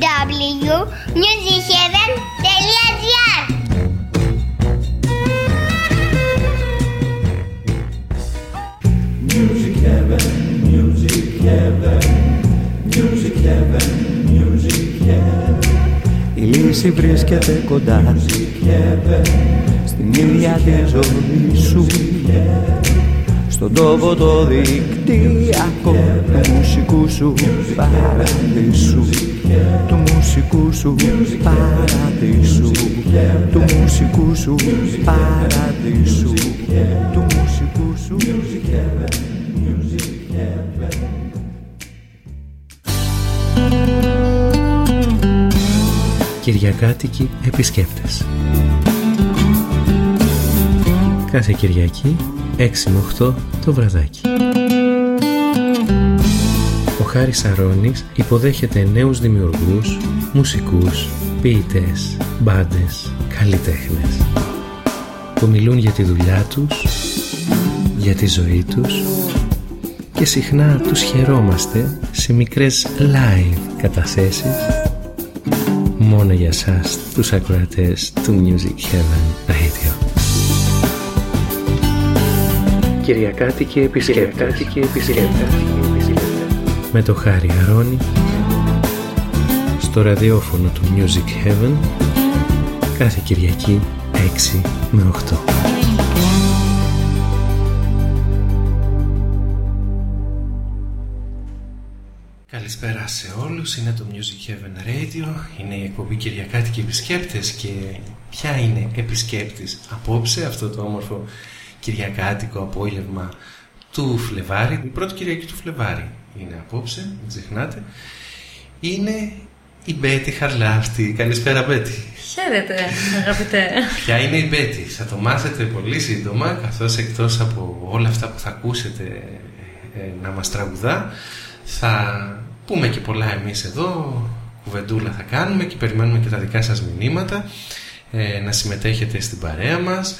www.musicheaven.gr Music heaven, music heaven, music heaven, music heaven. Η λύση βρίσκεται κοντά. Στην ίδια της ζωή σου. στον τόπο το δικτυακό του μουσικού σου παραδείσου του μουσικού σου παραδείσου. Του μουσικού σου παραδείσου. Του μουσικού σου. Κυριακάτικοι επισκέπτες. Κάθε Κυριακή 6 με 8 το βραδάκι. Ο Χάρης Αρώνης υποδέχεται νέους δημιουργούς, μουσικούς, ποιητές, μπάντες, καλλιτέχνες που μιλούν για τη δουλειά τους, για τη ζωή τους και συχνά τους χαιρόμαστε σε μικρές live καταθέσεις μόνο για σας τους ακροατές του Music Heaven Radio. Κυριακάτικη επισκέπτες. Με το Χάρη Αρώνη στο ραδιόφωνο του Music Heaven κάθε Κυριακή 6 με 8. Καλησπέρα σε όλους, είναι το Music Heaven Radio, είναι η εκπομπή Κυριακάτικη Επισκέπτες και ποια είναι επισκέπτης απόψε αυτό το όμορφο Κυριακάτικο απόγευμα του Φλεβάρι, η πρώτη Κυριακή του Φλεβάρι είναι απόψε, μην ξεχνάτε, είναι η Μπέτη Χαρλάφτη. Καλησπέρα Μπέτη. Χαίρετε αγαπητέ. Ποια είναι η Μπέτη, θα το μάθετε πολύ σύντομα, καθώς εκτός από όλα αυτά που θα ακούσετε ε, να μας τραγουδά, θα πούμε και πολλά εμείς εδώ, κουβεντούλα θα κάνουμε και περιμένουμε και τα δικά σας μηνύματα, ε, να συμμετέχετε στην παρέα μας,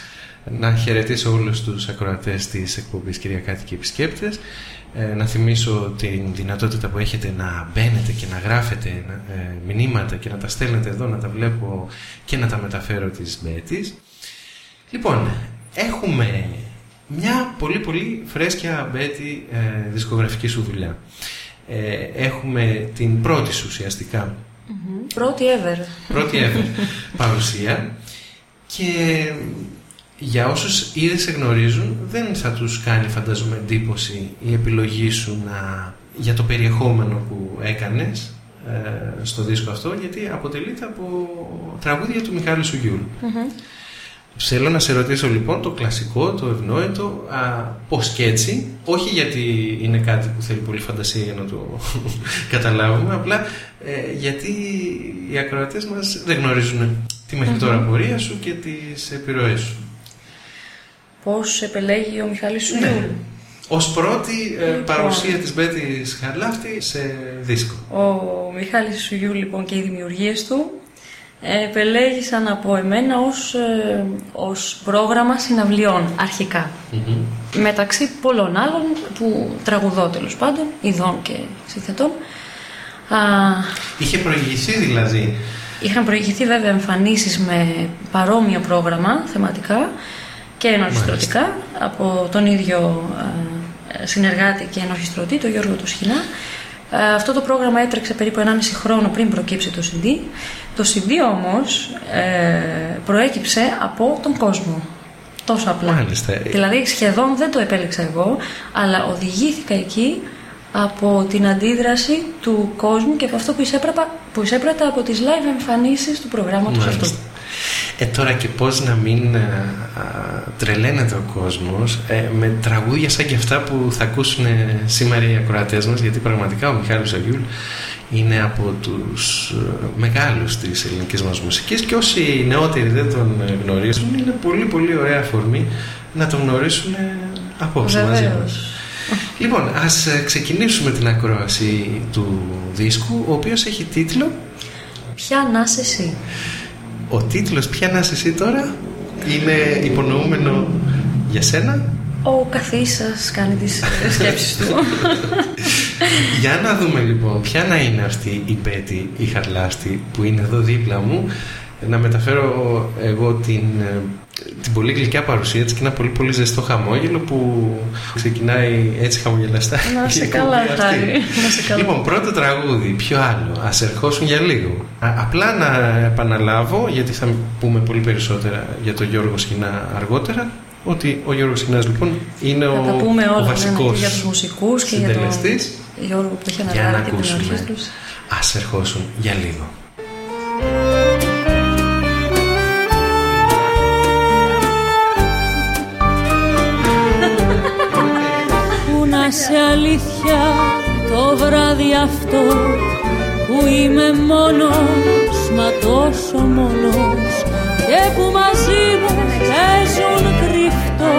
να χαιρετήσω όλους τους ακροατές της εκπομπής Κυριακάτικοι Επισκέπτες, ε, να θυμίσω την δυνατότητα που έχετε να μπαίνετε και να γράφετε ε, μηνύματα και να τα στέλνετε εδώ, να τα βλέπω και να τα μεταφέρω της Μπέτης. Λοιπόν, έχουμε μια πολύ πολύ φρέσκια Μπέτη ε, δισκογραφική σου δουλειά. Ε, έχουμε την πρώτη σου ουσιαστικά. Πρώτη ever. Πρώτη ever παρουσία και για όσους ήδη σε γνωρίζουν δεν θα τους κάνει φανταζομαι εντύπωση η επιλογή σου να, για το περιεχόμενο που έκανες ε, στο δίσκο αυτό γιατί αποτελείται από τραγούδια του Μιχάλη Σουγιούλ. Θέλω να σε ρωτήσω λοιπόν το κλασικό, το ευνόητο, α, πώς και έτσι, όχι γιατί είναι κάτι που θέλει πολύ φαντασία για να το καταλάβουμε, απλά ε, γιατί οι ακροατές μας δεν γνωρίζουν τη μέχρι τώρα πορεία σου και τις επιρροές σου. Πώς επελέγει ο Μιχάλης Σουλιούλ. Ναι. Ως πρώτη ε, Λοιπόν. παρουσία της Μπέτης Χαρλάφτη σε δίσκο. Ο Μιχάλης Σουλιούλ λοιπόν και οι δημιουργίες του επελέγησαν από εμένα ως, ε, ως πρόγραμμα συναυλιών αρχικά. Μεταξύ πολλών άλλων που τραγουδώ τέλος πάντων, ειδών και συνθετών. Α, Είχε προηγηθεί δηλαδή. Είχαν προηγηθεί βέβαια εμφανίσεις με παρόμοιο πρόγραμμα θεματικά και ενορχιστρωτικά από τον ίδιο ε, συνεργάτη και ενορχιστρωτή, τον Γιώργο του Σχοινά. Ε, Αυτό το πρόγραμμα έτρεξε περίπου 1,5 χρόνο πριν προκύψει το CD. Το CD όμως ε, προέκυψε από τον κόσμο. Τόσο απλά. Μάλιστα. Δηλαδή σχεδόν δεν το επέλεξα εγώ, αλλά οδηγήθηκα εκεί από την αντίδραση του κόσμου και από αυτό που εισέπρατα, που εισέπρατα από τις live εμφανίσεις του προγράμματος Μάλιστα. αυτού. Ε, τώρα και πώς να μην α, α, τρελαίνεται ο κόσμος ε, με τραγούδια σαν και αυτά που θα ακούσουν ε, σήμερα οι ακροατές μας γιατί πραγματικά ο Μιχάλης Αγιούλ είναι από τους ε, μεγάλους της ελληνικής μας μουσικής και όσοι νεότεροι δεν τον ε, γνωρίζουν είναι πολύ πολύ ωραία αφορμή να τον γνωρίσουν ε, απόψε μαζί Βεβαίως. μας. Λοιπόν, ας ε, ξεκινήσουμε την ακρόαση του δίσκου ο οποίος έχει τίτλο Ποια να είσαι εσύ. Ο τίτλος «Ποια να είσαι εσύ τώρα» είναι υπονοούμενο για σένα. Ο καθής σας κάνει τις σκέψεις του. Για να δούμε λοιπόν ποια να είναι αυτή η Μπέτη η Χαρλάστη που είναι εδώ δίπλα μου να μεταφέρω εγώ την, ε, την πολύ γλυκιά παρουσία της και ένα πολύ πολύ ζεστό χαμόγελο που ξεκινάει έτσι χαμογελαστά. Να σε καλά, Χάρη. Λοιπόν, πρώτο τραγούδι, ποιο άλλο, ας ερχόσουν για λίγο. απλά να επαναλάβω, γιατί θα πούμε πολύ περισσότερα για τον Γιώργο Σχοινά αργότερα, ότι ο Γιώργος Σχοινάς λοιπόν είναι ο, τα πούμε όλα, ο βασικός ναι, για τους μουσικούς και για τον Γιώργο που έχει αναλάβει και την ορχήστρωση. Ας ερχόσουν για λίγο. Σε αλήθεια το βράδυ αυτό που είμαι μόνος μα τόσο μόνος. Και που μαζί μου παίζουν κρυφτό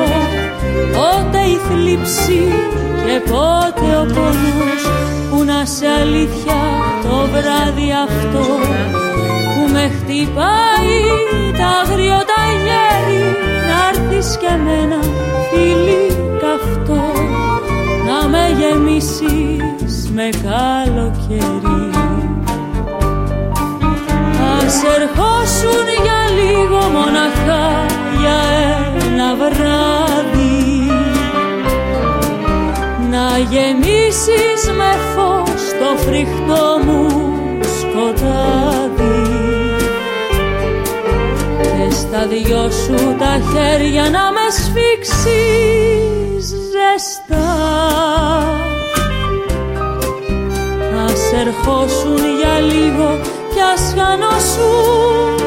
πότε η θλίψη και πότε ο πόνος. Που να σε αλήθεια το βράδυ αυτό που με χτυπάει τα αγριότα γέρι να έρθεις και εμένα φίλη. καυτό να με γεμίσεις με καλοκαίρι Ας ερχόσουν για λίγο μοναχά για ένα βράδυ. Να γεμίσεις με φως το φρικτό μου σκοτάδι. Και στα δυο σου τα χέρια να με σφίξεις ζεστά Ας ερχόσουν για λίγο κι ας χανώσουν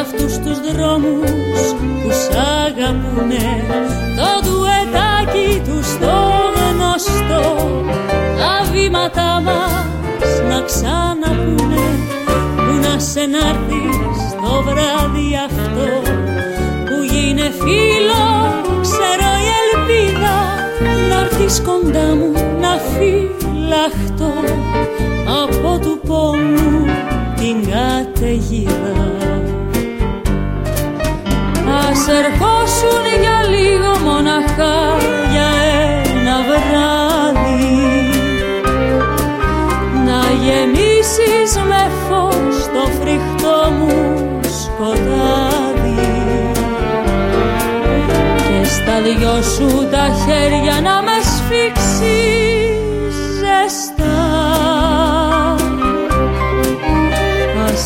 αυτούς τους δρόμους που σ' αγαπούνε. Το ντουετάκι τους στο γνωστό τα βήματα μας να ξαναπούνε. Που να σε να'ρθεις το βράδυ αυτό που γίνε φίλο ξέρω η ελπίδα να'ρθεις κοντά μου να φυλαχτώ από του πόνου την καταιγίδα. Ας ερχόσουν για λίγο μοναχά για ένα βράδυ. Να γεμίσεις με φως το φρικτό μου σκοτάδι. Και στα δυο σου τα χέρια να με σφίξεις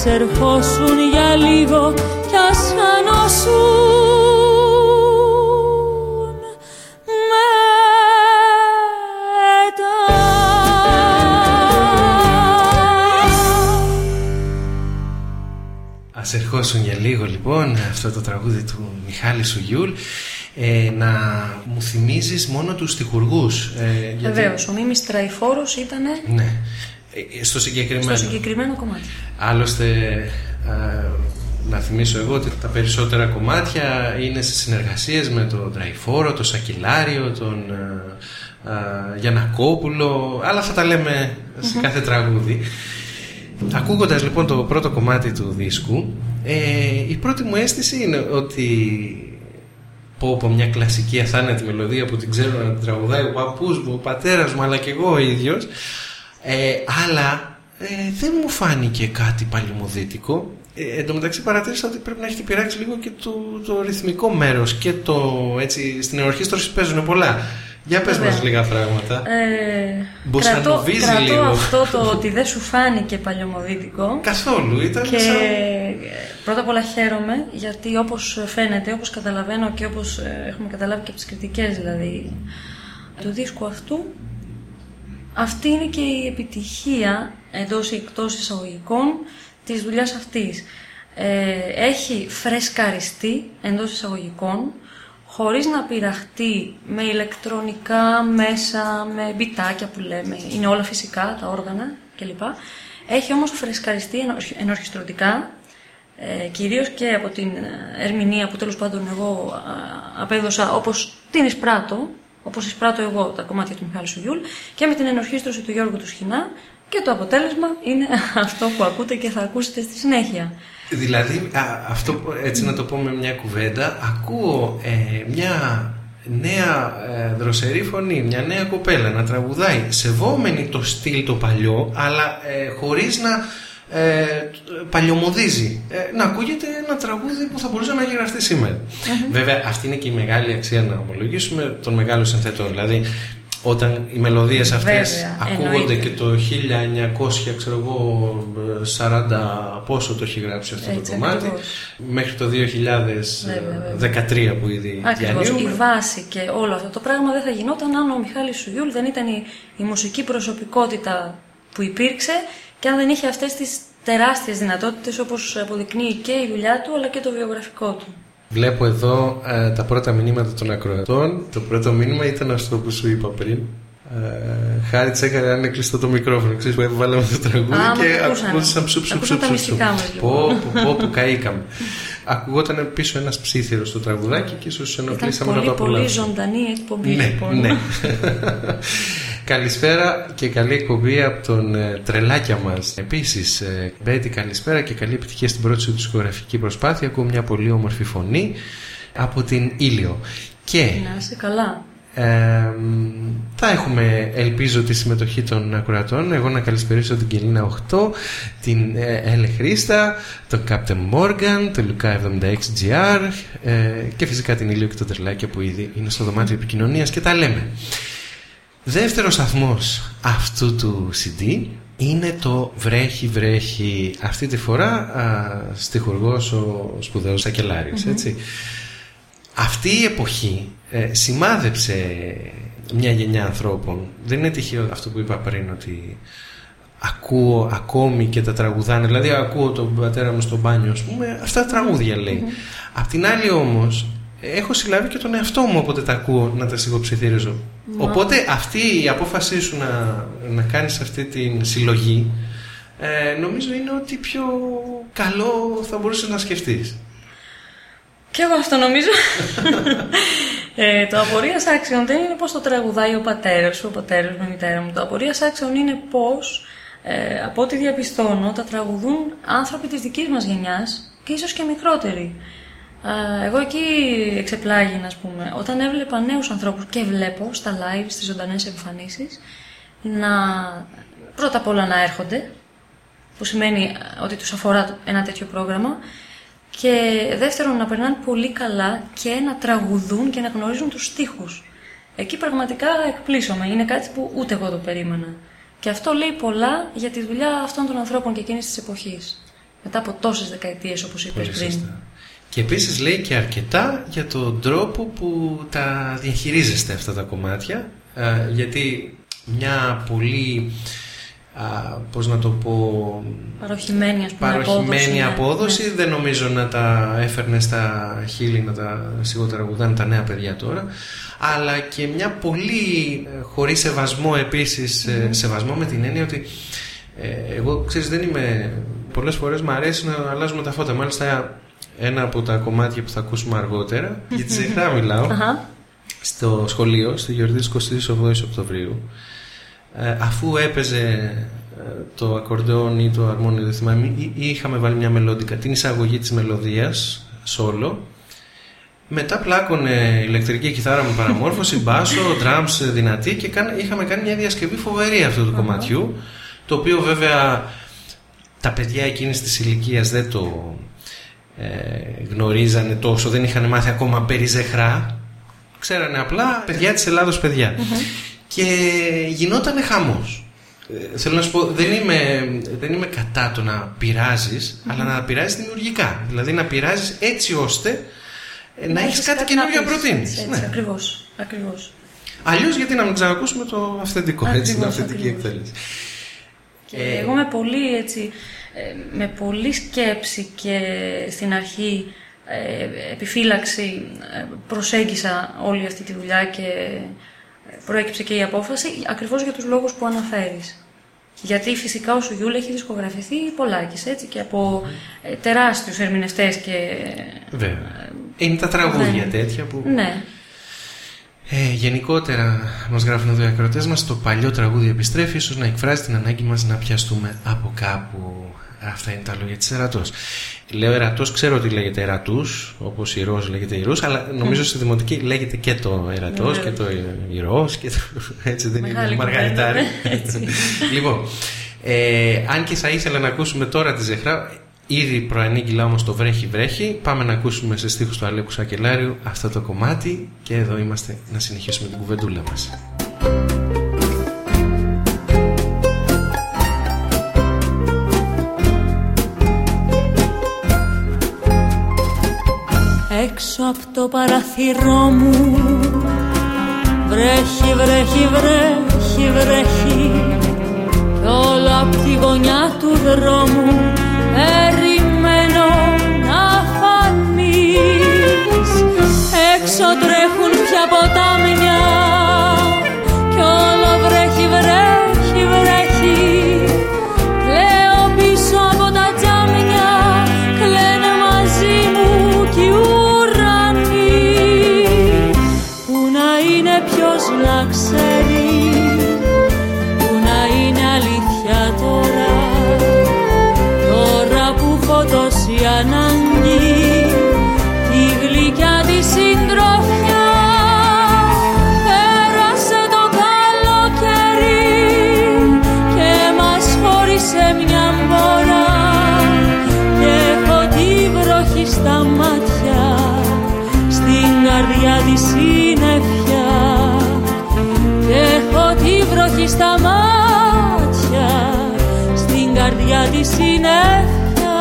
Ας ερχόσουν για λίγο κι ας χανώσουν ερχόσουν για λίγο λοιπόν αυτό το τραγούδι του Μιχάλη Σουγιούλ ε, να μου θυμίζεις μόνο τους στιχουργούς. Ε, γιατί... Βεβαίως, ο Μίμης Τραϊφόρος ήταν ναι. Ε, στο συγκεκριμένο. Στο συγκεκριμένο κομμάτι. Άλλωστε, να θυμίσω εγώ ότι τα περισσότερα κομμάτια είναι σε συνεργασίες με τον Τραϊφόρο, τον Σακυλάριο, τον α, Γιανακόπουλο, αλλά θα τα λέμε σε κάθε τραγούδι. Ακούγοντας λοιπόν το πρώτο κομμάτι του δίσκου ε, η πρώτη μου αίσθηση είναι ότι πω από μια κλασική αθάνατη μελωδία που την ξέρω να την τραγουδάει ο παππούς μου, ο πατέρας μου αλλά και εγώ ο ίδιος ε, αλλά ε, δεν μου φάνηκε κάτι παλιμοδίτικο ε, εν τω μεταξύ παρατήρησα ότι πρέπει να έχετε πειράξει λίγο και το, το ρυθμικό μέρος και το έτσι στην εορχήστρωση παίζουν πολλά για πες μας λίγα πράγματα. Ε, κρατώ, κρατώ αυτό το ότι δεν σου φάνηκε παλιωμοδίτικο. Καθόλου, ήταν Και πρώτα απ' όλα χαίρομαι γιατί όπως φαίνεται, όπως καταλαβαίνω και όπως ε, έχουμε καταλάβει και από τις κριτικές δηλαδή του δίσκου αυτού αυτή είναι και η επιτυχία εντός ή εκτός εισαγωγικών της δουλειάς αυτής. Ε, έχει φρεσκαριστεί εντός εισαγωγικών χωρίς να πειραχτεί με ηλεκτρονικά μέσα, με μπιτάκια που λέμε, είναι όλα φυσικά τα όργανα κλπ. Έχει όμως φρεσκαριστεί ενορχιστρωτικά, ε, κυρίως και από την ερμηνεία που τέλος πάντων εγώ απέδωσα όπως την εισπράττω, όπως εισπράττω εγώ τα κομμάτια του Μιχάλη Σουγιούλ και με την ενορχίστρωση του Γιώργου του Σχοινά και το αποτέλεσμα είναι αυτό που ακούτε και θα ακούσετε στη συνέχεια. Δηλαδή, αυτό έτσι να το πω με μια κουβέντα, ακούω ε, μια νέα ε, δροσερή φωνή, μια νέα κοπέλα να τραγουδάει σεβόμενη το στυλ το παλιό, αλλά ε, χωρίς να ε, παλιωμοδίζει. Ε, να ακούγεται ένα τραγούδι που θα μπορούσε να γραφτεί Βέβαια, αυτή είναι και η μεγάλη αξία να ομολογήσουμε των μεγάλων συνθετών. Δηλαδή, όταν οι μελωδίες αυτές ακούγονται και το 1900 ξέρω εγώ 40 πόσο το έχει γράψει αυτό το κομμάτι μέχρι το 2013 που ήδη Ακριβώς, η βάση και όλο αυτό το πράγμα δεν θα γινόταν αν ο Μιχάλης Σουγιούλ δεν ήταν η, η μουσική προσωπικότητα που υπήρξε και αν δεν είχε αυτές τις τεράστιες δυνατότητες όπως αποδεικνύει και η δουλειά του αλλά και το βιογραφικό του. Βλέπω εδώ ε, τα πρώτα μηνύματα των ακροατών. Το πρώτο μήνυμα ήταν αυτό που σου είπα πριν. Ε, χάρη τσέκαρε αν είναι κλειστό το μικρόφωνο. Ξέρεις που έβαλαμε το τραγούδι και ακουγόταν ψου ψου ψου ψου. Πω, πω, πω, καήκαμε. Ακουγόταν πίσω ένας ψήθυρος στο τραγουδάκι και ίσως ενοχλήσαμε να το απολαύσουμε. Πολύ πολύ ζωντανή εκπομπή. Ναι, λοιπόν. ναι. Καλησπέρα και καλή εκπομπή από τον ε, τρελάκια μας. Επίσης, ε, Μπέτη καλησπέρα και καλή επιτυχία στην πρώτη σου δισκογραφική προσπάθεια. Ακούω μια πολύ όμορφη φωνή από την Ήλιο. Και... Να είσαι καλά. Ε, θα έχουμε ελπίζω τη συμμετοχή των ακροατών εγώ να καλησπερίσω την Κελίνα 8 την ε, Έλε Χρήστα τον Captain Morgan τον Λουκά 76GR ε, και φυσικά την Ήλιο και τον Τρελάκια που ήδη είναι στο δωμάτιο επικοινωνίας και τα λέμε Δεύτερος αθμός αυτού του CD είναι το Βρέχει Βρέχει. Αυτή τη φορά α, στιχουργός ο σπουδαίος Σακελάρης έτσι. Αυτή η εποχή ε, σημάδεψε μια γενιά ανθρώπων. Δεν είναι τυχαίο αυτό που είπα πριν ότι ακούω ακόμη και τα τραγουδάνε. Δηλαδή ακούω τον πατέρα μου στο μπάνιο ας πούμε αυτά τα τραγούδια λέει. Απ' την άλλη όμως έχω συλλάβει και τον εαυτό μου όποτε τα ακούω να τα σιγοψιθύριζω. Οπότε αυτή η απόφασή σου να, να κάνεις αυτή την συλλογή ε, νομίζω είναι ότι πιο καλό θα μπορούσες να σκεφτείς. Και εγώ αυτό νομίζω. ε, το απορίας άξιον δεν είναι πώς το τραγουδάει ο πατέρας σου, ο πατέρας μου, η μητέρα μου. Το απορίας άξιον είναι πώς, ε, από ό,τι διαπιστώνω, τα τραγουδούν άνθρωποι της δικής μας γενιάς και ίσως και μικρότεροι. Εγώ εκεί εξεπλάγει, να πούμε, όταν έβλεπα νέους ανθρώπους και βλέπω στα live, στις ζωντανές εμφανίσεις, να πρώτα απ' όλα να έρχονται, που σημαίνει ότι τους αφορά ένα τέτοιο πρόγραμμα, και δεύτερον να περνάνε πολύ καλά και να τραγουδούν και να γνωρίζουν τους στίχους. Εκεί πραγματικά εκπλήσωμαι, είναι κάτι που ούτε εγώ το περίμενα. Και αυτό λέει πολλά για τη δουλειά αυτών των ανθρώπων και εκείνης της εποχής. Μετά από τόσες δεκαετίες όπως είπες πριν. Και επίσης λέει και αρκετά για τον τρόπο που τα διαχειρίζεστε αυτά τα κομμάτια ε, γιατί μια πολύ α, πώς να το πω παροχημένη, ας πούμε, παροχημένη απόδοση, ναι. δεν νομίζω να τα έφερνε στα χείλη να τα σιγοτραγουδάνε τα νέα παιδιά τώρα. Αλλά και μια πολύ ε, χωρίς σεβασμό επίσης ε, σεβασμό με την έννοια ότι εγώ ξέρεις δεν είμαι πολλές φορές μου αρέσει να αλλάζουμε τα φώτα. Μάλιστα ένα από τα κομμάτια που θα ακούσουμε αργότερα, για τη Ζεχρά μιλάω, στο σχολείο, στη γιορτή της 28 Οκτωβρίου, ε, αφού έπαιζε ε, το ακορντεόν ή το αρμόνι, δεν θυμάμαι, ή, είχαμε βάλει μια μελόδικα, την εισαγωγή της μελωδίας, σόλο, μετά πλάκωνε ηλεκτρική κιθάρα με παραμόρφωση, μπάσο, drums δυνατή και είχαμε κάνει μια διασκευή φοβερή αυτού του κομματιού, το οποίο βέβαια τα παιδιά εκείνης της ηλικίας δεν το ε, γνωρίζανε τόσο, δεν είχαν μάθει ακόμα περί ζεχρά. Ξέρανε απλά παιδιά της Ελλάδος Και γινόταν χαμός. Ε, θέλω να σου πω, δεν είμαι, δεν είμαι κατά το να πειραζει αλλά να πειράζεις δημιουργικά. Δηλαδή να πειράζεις έτσι ώστε ε, να, να έχεις κάτι καινούργιο να προτείνει. Ναι. Ακριβώς, ακριβώς. Αλλιώς γιατί να μην ξανακούσουμε το αυθεντικό, έτσι, την αυθεντική εκτέλεση. Και ε, εγώ με πολύ, έτσι, ε, με πολύ σκέψη και στην αρχή ε, επιφύλαξη προσέγγισα όλη αυτή τη δουλειά και προέκυψε και η απόφαση ακριβώς για τους λόγους που αναφέρεις. Γιατί φυσικά ο Σουγιούλ έχει δισκογραφηθεί πολλάκις έτσι και από ε, τεράστιους ερμηνευτές και... Βέβαια. Είναι τα τραγούδια ναι. τέτοια που... Ναι. Ε, γενικότερα μας γράφουν εδώ οι ακροτές μας το παλιό τραγούδι επιστρέφει ίσως να εκφράζει την ανάγκη μας να πιαστούμε από κάπου Αυτά είναι τα λόγια της Ερατός. Λέω Ερατός, ξέρω ότι λέγεται Ερατούς, όπως η Ρώος λέγεται Ηρούς, αλλά νομίζω στη Δημοτική λέγεται και το Ερατός και το Ηρός και το... έτσι δεν είναι Μαργαριτάρι. λοιπόν, ε, αν και θα ήθελα να ακούσουμε τώρα τη Ζεχρά, ήδη προανήγγυλα όμως το βρέχει βρέχει, πάμε να ακούσουμε σε στίχους του Αλέκου Σακελάριου αυτό το κομμάτι και εδώ είμαστε να συνεχίσουμε την κουβεντούλα μας. Έξω από το παραθυρό μου. Βρέχει, βρέχει, βρέχει, βρέχει. Κι όλο από τη γωνιά του δρόμου Περιμένω να φανείς. Έξω τρέχουν πια ποτάμια τη συνέχεια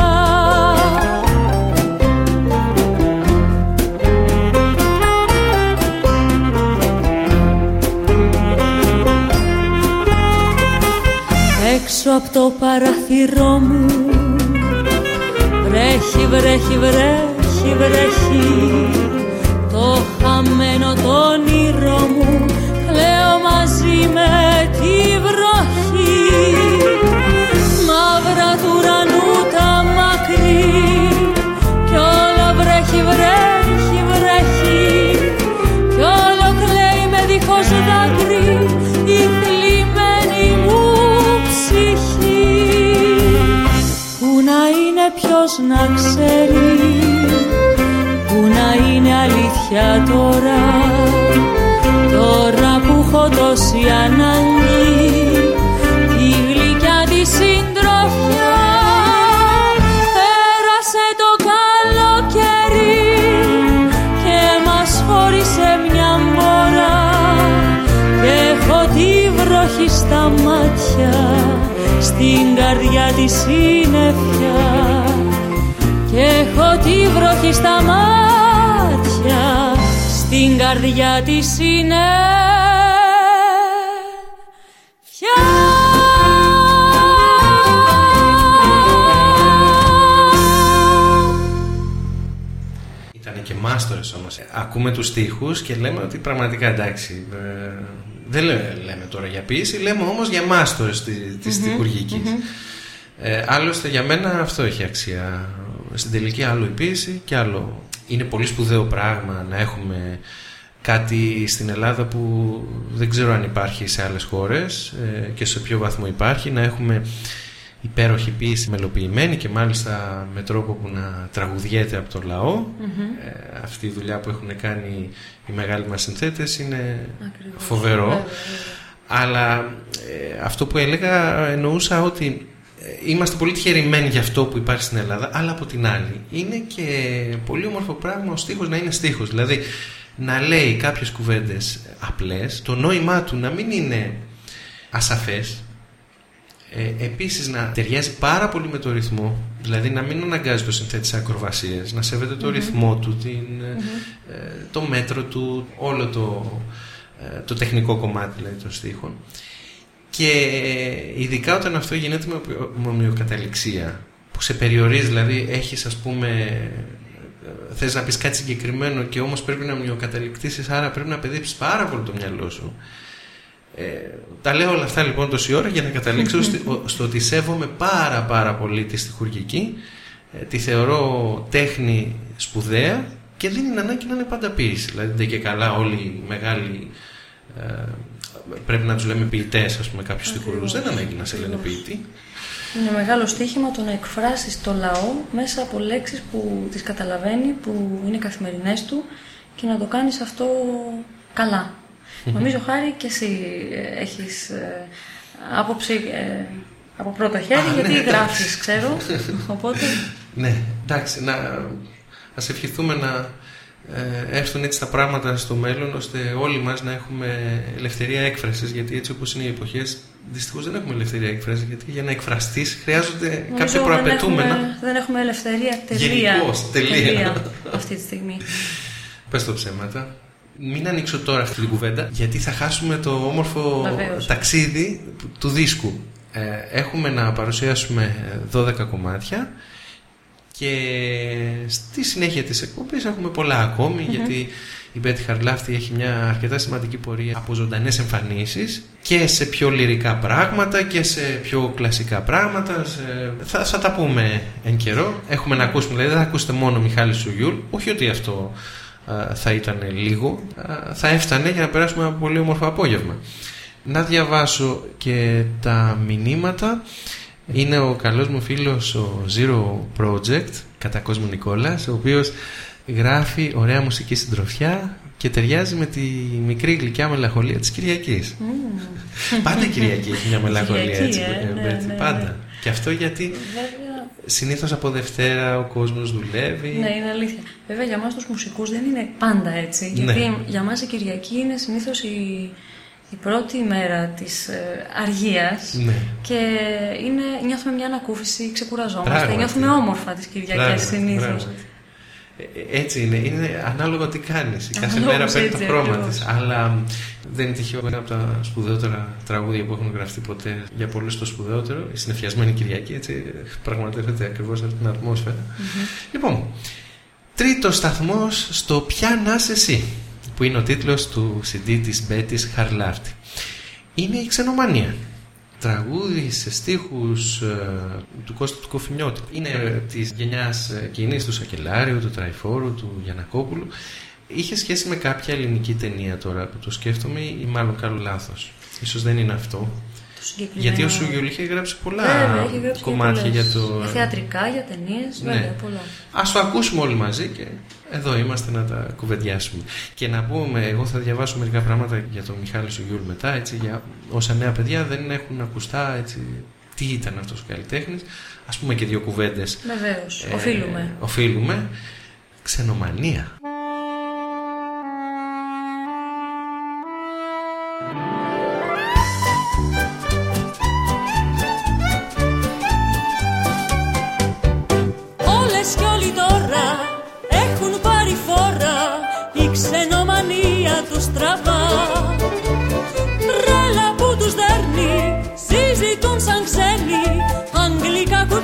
Έξω από το παραθυρό μου. Βρέχει, βρέχει, βρέχει, βρέχει. Το χαμένο το όνειρό μου. Λέω μαζί με τη βροχή ουρανού τα μακρύ. Κι όλο βρέχει, βρέχει, βρέχει. Κι όλο κλαίει με δίχως δάκρυ. Η θλιμμένη μου ψυχή. Που να είναι ποιος να ξέρει. Που να είναι αλήθεια τώρα. Τώρα που έχω τόση ανάγκη μάτια στην καρδιά τη συννεφιά και έχω τη βροχή στα μάτια στην καρδιά της είναι Ήταν και μάστορες όμως. Ακούμε τους στίχους και λέμε ότι πραγματικά εντάξει, ε, δεν λέμε, λέμε τώρα για ποίηση, λέμε όμως για μάστορες της mm-hmm, Ε, άλλωστε για μένα αυτό έχει αξία. Στην τελική άλλο η ποίηση και άλλο. Είναι πολύ σπουδαίο πράγμα να έχουμε κάτι στην Ελλάδα που δεν ξέρω αν υπάρχει σε άλλες χώρες ε, και σε ποιο βαθμό υπάρχει, να έχουμε υπέροχη ποίηση μελοποιημένη και μάλιστα με τρόπο που να τραγουδιέται από το λαό. Ε, αυτή η δουλειά που έχουν κάνει οι μεγάλοι μας συνθέτες είναι φοβερό. Αλλά ε, αυτό που έλεγα εννοούσα ότι είμαστε πολύ τυχερημένοι για αυτό που υπάρχει στην Ελλάδα, αλλά από την άλλη είναι και πολύ όμορφο πράγμα ο στίχος να είναι στίχος. Δηλαδή να λέει κάποιες κουβέντες απλές, το νόημά του να μην είναι ασαφές, ε, επίσης να ταιριάζει πάρα πολύ με το ρυθμό, δηλαδή να μην αναγκάζει το συνθέτης σε ακροβασίες, να σέβεται το ρυθμό του, την, ε, το μέτρο του, όλο το ε, το τεχνικό κομμάτι δηλαδή, των στίχων. Και ειδικά όταν αυτό γίνεται με ομοιοκαταληξία, που σε περιορίζει, δηλαδή έχεις ας πούμε θες να πεις κάτι συγκεκριμένο και όμως πρέπει να ομοιοκαταληκτήσεις, άρα πρέπει να παιδέψεις πάρα πολύ το μυαλό σου. Ε, τα λέω όλα αυτά λοιπόν τόση ώρα για να καταλήξω στο ότι σέβομαι πάρα πάρα πολύ τη στιχουργική, ε, τη θεωρώ τέχνη σπουδαία και δεν είναι ανάγκη να είναι πάντα ποιήση. Δηλαδή δεν και καλά όλοι οι μεγάλοι ε, πρέπει να τους λέμε ποιητές, ας πούμε, κάποιους τυχερού. Δεν ανάγκη να σε λένε ποιητή. Είναι μεγάλο στοίχημα το να εκφράσεις το λαό μέσα από λέξεις που τις καταλαβαίνει, που είναι καθημερινές του και να το κάνεις αυτό καλά. Νομίζω, Χάρη, και εσύ ε, έχεις ε, άποψη ε, από πρώτο χέρι, γιατί ναι, γράφεις, ξέρω. Οπότε... Ναι, εντάξει, να, ας ευχηθούμε να ε, έρθουν έτσι τα πράγματα στο μέλλον ώστε όλοι μας να έχουμε ελευθερία έκφρασης γιατί έτσι όπως είναι οι εποχές δυστυχώς δεν έχουμε ελευθερία έκφρασης γιατί για να εκφραστείς χρειάζονται κάποια προαπαιτούμενα. δεν έχουμε, δεν έχουμε ελευθερία τελεία, Γενικώς, τελεία. αυτή τη στιγμή. Πες το ψέματα μην ανοίξω τώρα αυτή την κουβέντα γιατί θα χάσουμε το όμορφο ταξίδι του δίσκου ε, έχουμε να παρουσιάσουμε 12 κομμάτια και στη συνέχεια της εκπομπής έχουμε πολλά γιατί η Μπέτη Χαρλάφτη έχει μια αρκετά σημαντική πορεία από ζωντανές εμφανίσεις και σε πιο λυρικά πράγματα και σε πιο κλασικά πράγματα. Θα, θα τα πούμε εν καιρό. Έχουμε να ακούσουμε, δηλαδή δεν θα ακούσετε μόνο Μιχάλη Σουγιούλ, όχι ότι αυτό θα ήταν λίγο, θα έφτανε για να περάσουμε ένα πολύ όμορφο απόγευμα. Να διαβάσω και τα μηνύματα. Είναι ο καλός μου φίλος ο Zero Project, κατά κόσμο Νικόλας, ο οποίος γράφει ωραία μουσική συντροφιά και ταιριάζει με τη μικρή γλυκιά μελαγχολία της Κυριακής. Πάντα η Κυριακή έχει μια μελαγχολία έτσι, ε, ναι, ναι, ναι, πάντα. Και αυτό γιατί συνήθως από Δευτέρα ο κόσμος δουλεύει. Ναι, είναι αλήθεια. Βέβαια για μας τους μουσικούς δεν είναι πάντα έτσι. Γιατί για μας η Κυριακή είναι συνήθως η η πρώτη μέρα της ε, αργίας ναι. και είναι, νιώθουμε μια ανακούφιση, ξεκουραζόμαστε, νιώθουμε όμορφα τις Κυριακές συνήθως. Ε, έτσι είναι, είναι ανάλογα τι κάνεις. Κάθε μέρα παίρνει το χρώμα της. Αλλά δεν είναι τυχαίο ένα από τα σπουδαιότερα τραγούδια που έχουν γραφτεί ποτέ. Για πολλούς το σπουδαιότερο, η συνεφιασμένη Κυριακή, έτσι πραγματεύεται ακριβώς αυτή την ατμόσφαιρα. Mm-hmm. Λοιπόν, τρίτος σταθμός στο Ποια να εσύ που είναι ο τίτλος του CD της Μπέτης Χαρλάφτη. Είναι η ξενομανία. Τραγούδι σε στίχους ε, του Κώστα του Κοφινιώτη. Είναι ε, της γενιάς ε, κοινής του Σακελάριου, του Τραϊφόρου, του Γιανακόπουλου. Είχε σχέση με κάποια ελληνική ταινία τώρα που το σκέφτομαι ή μάλλον κάνω λάθος; Ίσως δεν είναι αυτό. Γιατί ο Σούγιουλ είχε γράψει πολλά κομμάτια για το. Για θεατρικά, για ταινίες, ναι. βέβαια πολλά. Α το ακούσουμε όλοι μαζί και εδώ είμαστε να τα κουβεντιάσουμε. Και να πούμε, εγώ θα διαβάσω μερικά πράγματα για τον Μιχάλη Σουγιούλ μετά, έτσι, για όσα νέα παιδιά δεν έχουν ακουστά, έτσι, τι ήταν αυτός ο καλλιτέχνης. Α πούμε και δύο κουβέντες. Βεβαίως. Ε, οφείλουμε. Οφείλουμε. Ξενομανία.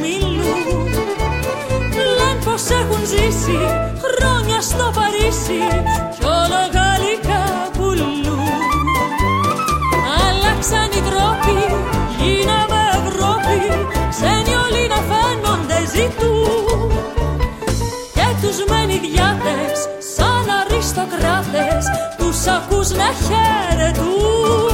μιλούν. Λένε πως έχουν ζήσει χρόνια στο Παρίσι κι όλο γαλλικά πουλούν. Αλλάξαν οι τρόποι, γίναμε Ευρώπη ξένοι όλοι να φαίνονται ζητούν. Και τους μένιδιάτες σαν αριστοκράτες τους ακούς να χαιρετούν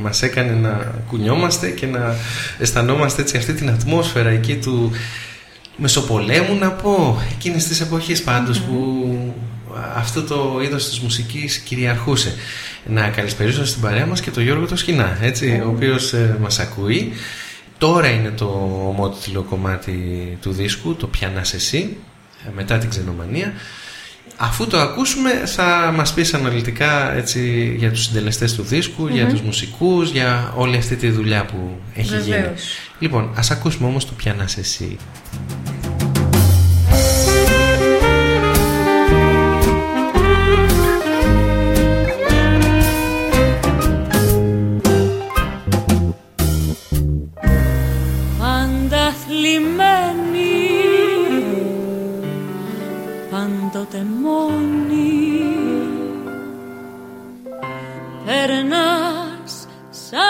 μας έκανε να κουνιόμαστε και να αισθανόμαστε έτσι αυτή την ατμόσφαιρα εκεί του Μεσοπολέμου να πω εκείνες τις εποχές που αυτό το είδος της μουσικής κυριαρχούσε. Να καλησπερίσω στην παρέα μας και τον Γιώργο το Σκηνά έτσι, ο οποίος ε, μας ακούει. Τώρα είναι το ομότιτλο κομμάτι του δίσκου το «Πιανάς εσύ» μετά την ξενομανία Αφού το ακούσουμε θα μας πεις αναλυτικά έτσι, για τους συντελεστές του δισκου για τους μουσικούς, για όλη αυτή τη δουλειά που έχει γίνει. Λοιπόν, ας ακούσουμε όμως το πιανάς εσύ.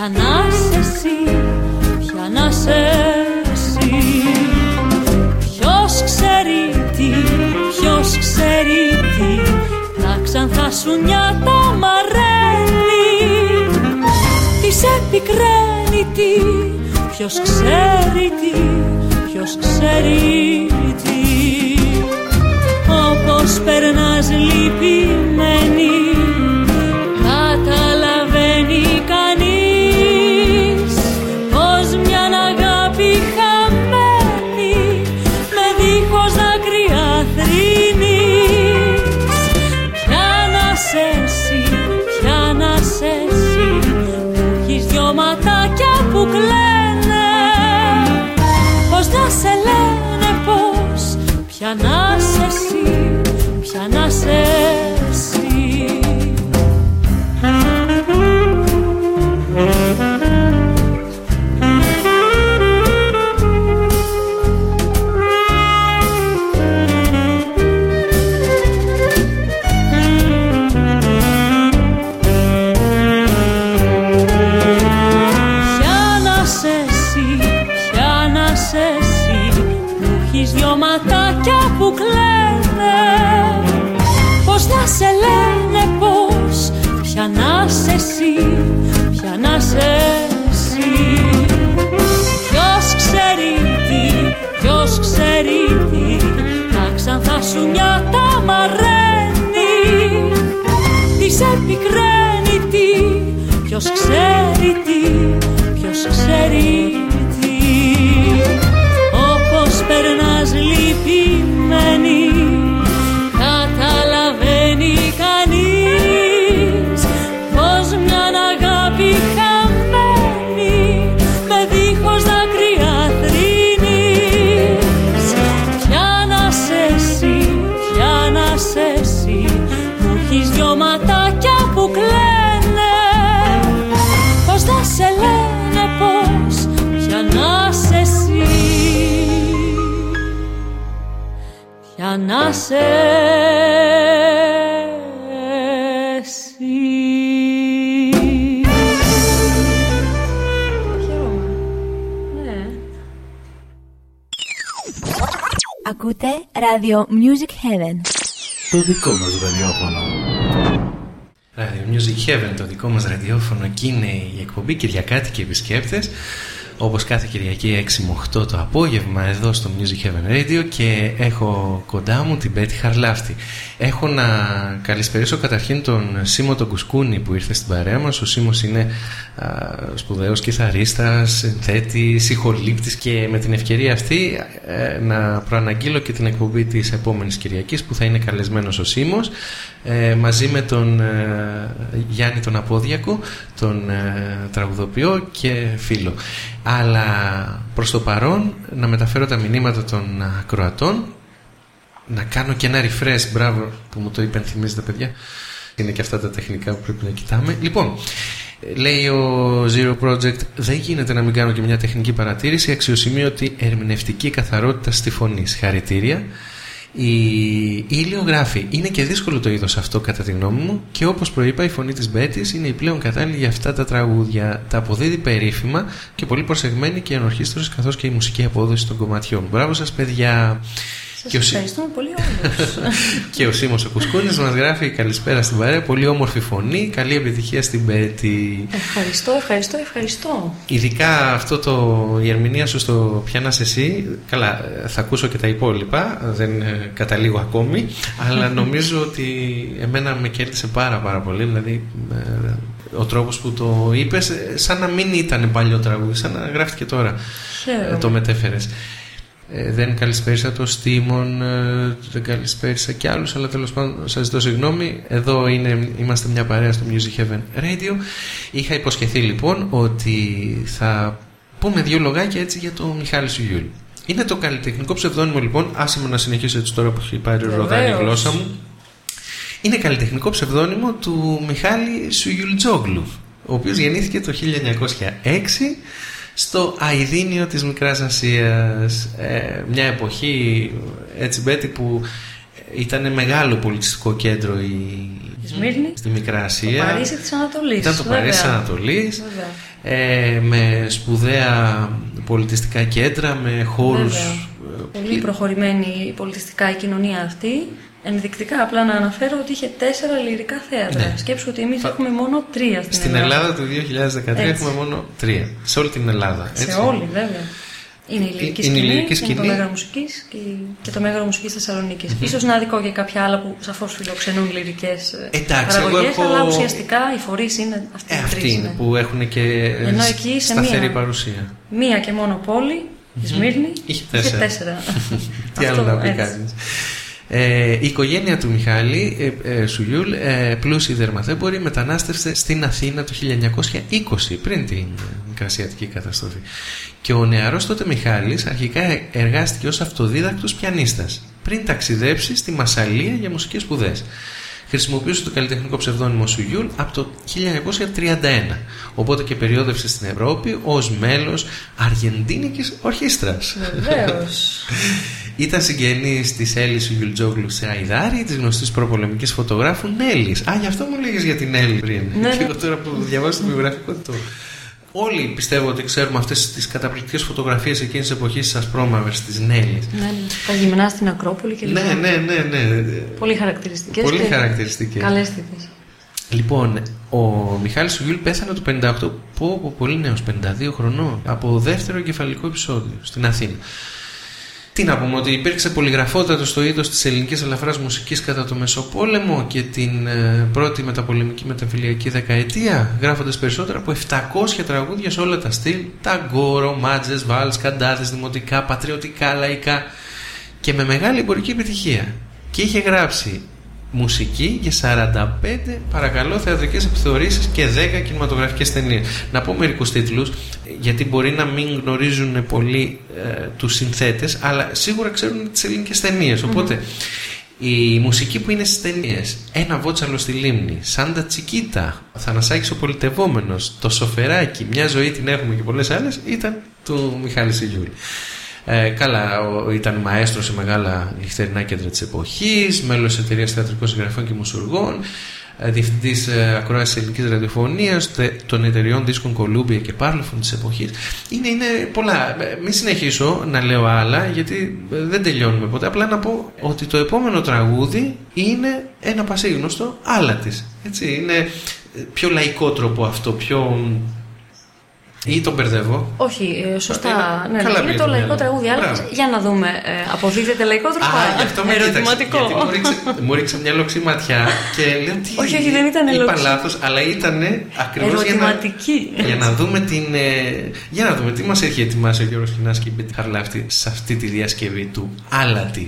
πώς, ποια να σε εσύ, ποια να σε εσύ. Ποιος ξέρει τι, ποιος ξέρει τι τα ξανθά σου νιάτα πικραίνει τι Ποιος ξέρει τι, ποιος ξέρει τι. Όπως περνάς λυπημένη σου νιάτα μαραίνει Τι σε πικραίνει τι Ποιος ξέρει τι Ποιος ξέρει δυο Ακούτε Radio Music Heaven. Το δικό μας ραδιόφωνο. Radio Music Heaven, το δικό μας ραδιόφωνο και είναι η εκπομπή Κυριακάτικοι Επισκέπτες όπως κάθε Κυριακή 6 με 8 το απόγευμα εδώ στο Music Heaven Radio και έχω κοντά μου την Πέτη Χαρλάφτη. Έχω να καλησπερίσω καταρχήν τον Σίμω τον Κουσκούνη που ήρθε στην παρέα μας. Ο Σίμος είναι α, σπουδαίος κιθαρίστας, συνθέτης, συγχολήπτης και με την ευκαιρία αυτή ε, να προαναγγείλω και την εκπομπή της επόμενης Κυριακής που θα είναι καλεσμένος ο Σίμος ε, μαζί με τον ε, Γιάννη τον Απόδιακο, τον ε, τραγουδοποιό και φίλο. Αλλά προς το παρόν να μεταφέρω τα μηνύματα των Κροατών, να κάνω και ένα refresh, μπράβο που μου το υπενθυμίζετε παιδιά, είναι και αυτά τα τεχνικά που πρέπει να κοιτάμε. Λοιπόν, λέει ο Zero Project, δεν γίνεται να μην κάνω και μια τεχνική παρατήρηση, αξιοσημείωτη ερμηνευτική καθαρότητα στη φωνή. Χαρητήρια. Η, η ηλιογράφη. Είναι και δύσκολο το είδος αυτό κατά τη γνώμη μου και όπως προείπα η φωνή της Μπέτης είναι η πλέον κατάλληλη για αυτά τα τραγούδια. Τα αποδίδει περίφημα και πολύ προσεγμένη και ενορχίστρωση καθώς και η μουσική απόδοση των κομματιών. Μπράβο σας παιδιά σας και ευχαριστούμε ο... πολύ όλους. και ο Σίμος ο Κουσκούνης μας γράφει καλησπέρα στην παρέα, πολύ όμορφη φωνή, καλή επιτυχία στην Πέτη. Ευχαριστώ, ευχαριστώ, ευχαριστώ. Ειδικά αυτό το, η ερμηνεία σου στο πιάνας εσύ, καλά θα ακούσω και τα υπόλοιπα, δεν ε, καταλήγω ακόμη, αλλά νομίζω ότι εμένα με κέρδισε πάρα πάρα πολύ, δηλαδή ε, ο τρόπος που το είπες ε, σαν να μην ήταν παλιό τραγούδι, σαν να γράφτηκε τώρα, Χαίρομαι. το μετέφερες. Ε, δεν καλησπέρισα το Στίμον, ε, δεν καλησπέρισα και άλλους, αλλά τέλος πάντων σας ζητώ συγγνώμη. Εδώ είναι, είμαστε μια παρέα στο Music Heaven Radio. Είχα υποσχεθεί λοιπόν ότι θα πούμε δύο λογάκια έτσι για το Μιχάλη Σουγιούλ. Είναι το καλλιτεχνικό ψευδόνυμο λοιπόν, άσε να συνεχίσω έτσι τώρα που έχει πάρει ροδάνη η γλώσσα μου. Είναι καλλιτεχνικό ψευδόνυμο του Μιχάλη Σουγιουλτζόγλου, ο οποίος γεννήθηκε το 1906 στο Αιδίνιο της Μικράς Ασίας. Ε, μια εποχή έτσι Μπέτη που ήταν μεγάλο πολιτιστικό κέντρο η, Σμύρνη, στη Μικρά Ασία. Το Παρίσι της Ανατολής ήταν το Παρίσι της Ανατολής ε, με σπουδαία πολιτιστικά κέντρα με χώρους Βέβαια. πολύ προχωρημένη πολιτιστικά η κοινωνία αυτή Ενδεικτικά απλά να αναφέρω ότι είχε τέσσερα λυρικά θέατρα. Ναι. Σκέψου ότι εμείς έχουμε μόνο τρία στην, στην Ελλάδα. Στην Ελλάδα του 2013 έτσι. έχουμε μόνο τρία. Σε όλη την Ελλάδα. Έτσι. Σε όλη, βέβαια. Είναι η λυρική σκηνή, είναι, είναι το Μέγαρο Μουσικής και, και το Μέγαρο Μουσικής Θεσσαλονίκης. Mm-hmm. σω να δικό για κάποια άλλα που σαφώς φιλοξενούν λυρικές παραγωγές, έχω... αλλά ουσιαστικά οι φορείς είναι αυτοί, ε, αυτοί είναι που έχουν και Ενώ εκεί, σταθερή μία, παρουσία. Μία και μόνο πόλη, η Σμύρνη, είχε τέσσερα. Είχε τέσσερα. Τι άλλο να πει κανείς. Ε, η οικογένεια του Μιχάλη ε, ε, Σουγιούλ, ε, πλούσιοι δερματέμποροι, μετανάστευσε στην Αθήνα το 1920, πριν την Μικρασιατική καταστροφή. Και ο νεαρός τότε Μιχάλης αρχικά εργάστηκε ως αυτοδίδακτος πιανίστας, πριν ταξιδέψει στη Μασαλία για μουσικές σπουδές. Χρησιμοποιούσε το καλλιτεχνικό ψευδόνυμο Σουγιούλ από το 1931, οπότε και περιόδευσε στην Ευρώπη ως μέλος Αργεντίνικης Ορχήστρας. Βεβαίως. Ήταν συγγενής της Έλλης Γιουλτζόγλου σε Αϊδάρη, της γνωστής προπολεμικής φωτογράφου Νέλης. Α, γι' αυτό μου λέγες για την Έλλη πριν. Ναι, και εγώ τώρα που διαβάζω το βιογραφικό του. Όλοι πιστεύω ότι ξέρουμε αυτές τις καταπληκτικές φωτογραφίες εκείνης της εποχής της Ασπρόμαυρης της Νέλης. Ναι, τα γυμνά στην Ακρόπολη και ναι, ναι, ναι, ναι. Πολύ χαρακτηριστικές. Πολύ χαρακτηριστικές. Καλές τύπες. Λοιπόν, ο Μιχάλης Σουγιούλ πέθανε το 58, πω, πω, πολύ νέος, 52 χρονών, από δεύτερο εγκεφαλικό επεισόδιο στην Αθήνα. Τι να πούμε, ότι υπήρξε πολυγραφότατο στο είδος της ελληνικής ελαφρά μουσικής κατά το Μεσοπόλεμο και την ε, πρώτη μεταπολεμική μεταφυλιακή δεκαετία, γράφοντας περισσότερα από 700 τραγούδια σε όλα τα στυλ, ταγκόρο, μάτζες, βάλς, καντάδε, δημοτικά, πατριωτικά, λαϊκά και με μεγάλη εμπορική επιτυχία. Και είχε γράψει μουσική για 45 παρακαλώ θεατρικές επιθεωρήσεις και 10 κινηματογραφικές ταινίες. Να πω μερικούς τίτλους γιατί μπορεί να μην γνωρίζουν πολύ ε, τους συνθέτες αλλά σίγουρα ξέρουν τις ελληνικές ταινίες. Οπότε Η μουσική που είναι στις ταινίες. Ένα βότσαλο στη λίμνη. Σαν τα τσικίτα. Ο Θανασάκης ο πολιτευόμενος. Το σοφεράκι. Μια ζωή την έχουμε και πολλές άλλες. Ήταν του Μιχάλη Σιγιούλη. Ε, καλά, ο, ήταν μαέστρος σε μεγάλα νυχτερινά κέντρα της εποχής, μέλος της εταιρείας θεατρικών συγγραφών και μουσουργών, ε, διευθυντής ε, ακρόαση ελληνικής ραδιοφωνίας, των εταιριών δίσκων Κολούμπια και Πάρλοφων της εποχής. Είναι, είναι πολλά. Ε, μην συνεχίσω να λέω άλλα, γιατί ε, δεν τελειώνουμε ποτέ. Απλά να πω ότι το επόμενο τραγούδι είναι ένα πασίγνωστο άλλα τη. Είναι ε, πιο λαϊκό τρόπο αυτό, πιο ή τον μπερδεύω. Όχι, ε, σωστά. Είναι, ναι, είναι το λαϊκό τραγούδι. Αλλά για να δούμε, ε, αποδίδεται λαϊκό τρόπο. Α, αυτό με Ερωτηματικό. Γιατί μου ρίξε, μου ρίξε μια λόξη ματιά και λέω τι. Όχι, όχι, δεν ήταν λόξη. Είπα λάθος, αλλά ήταν ακριβώς για, να, για να δούμε την. Ε, για να δούμε τι μας έχει ετοιμάσει ο Γιώργος Χινά και η Μπέτη Χαρλάφτη σε αυτή τη διασκευή του άλλα τη.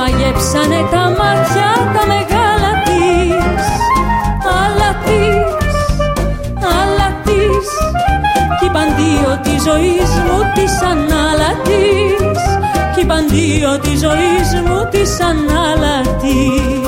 Μαγέψανε τα μάτια τα μεγάλα της. Αλλά της, αλλά της Κι είπαν δύο της ζωής μου της ανάλα της Κι είπαν δύο της ζωής μου της ανάλα της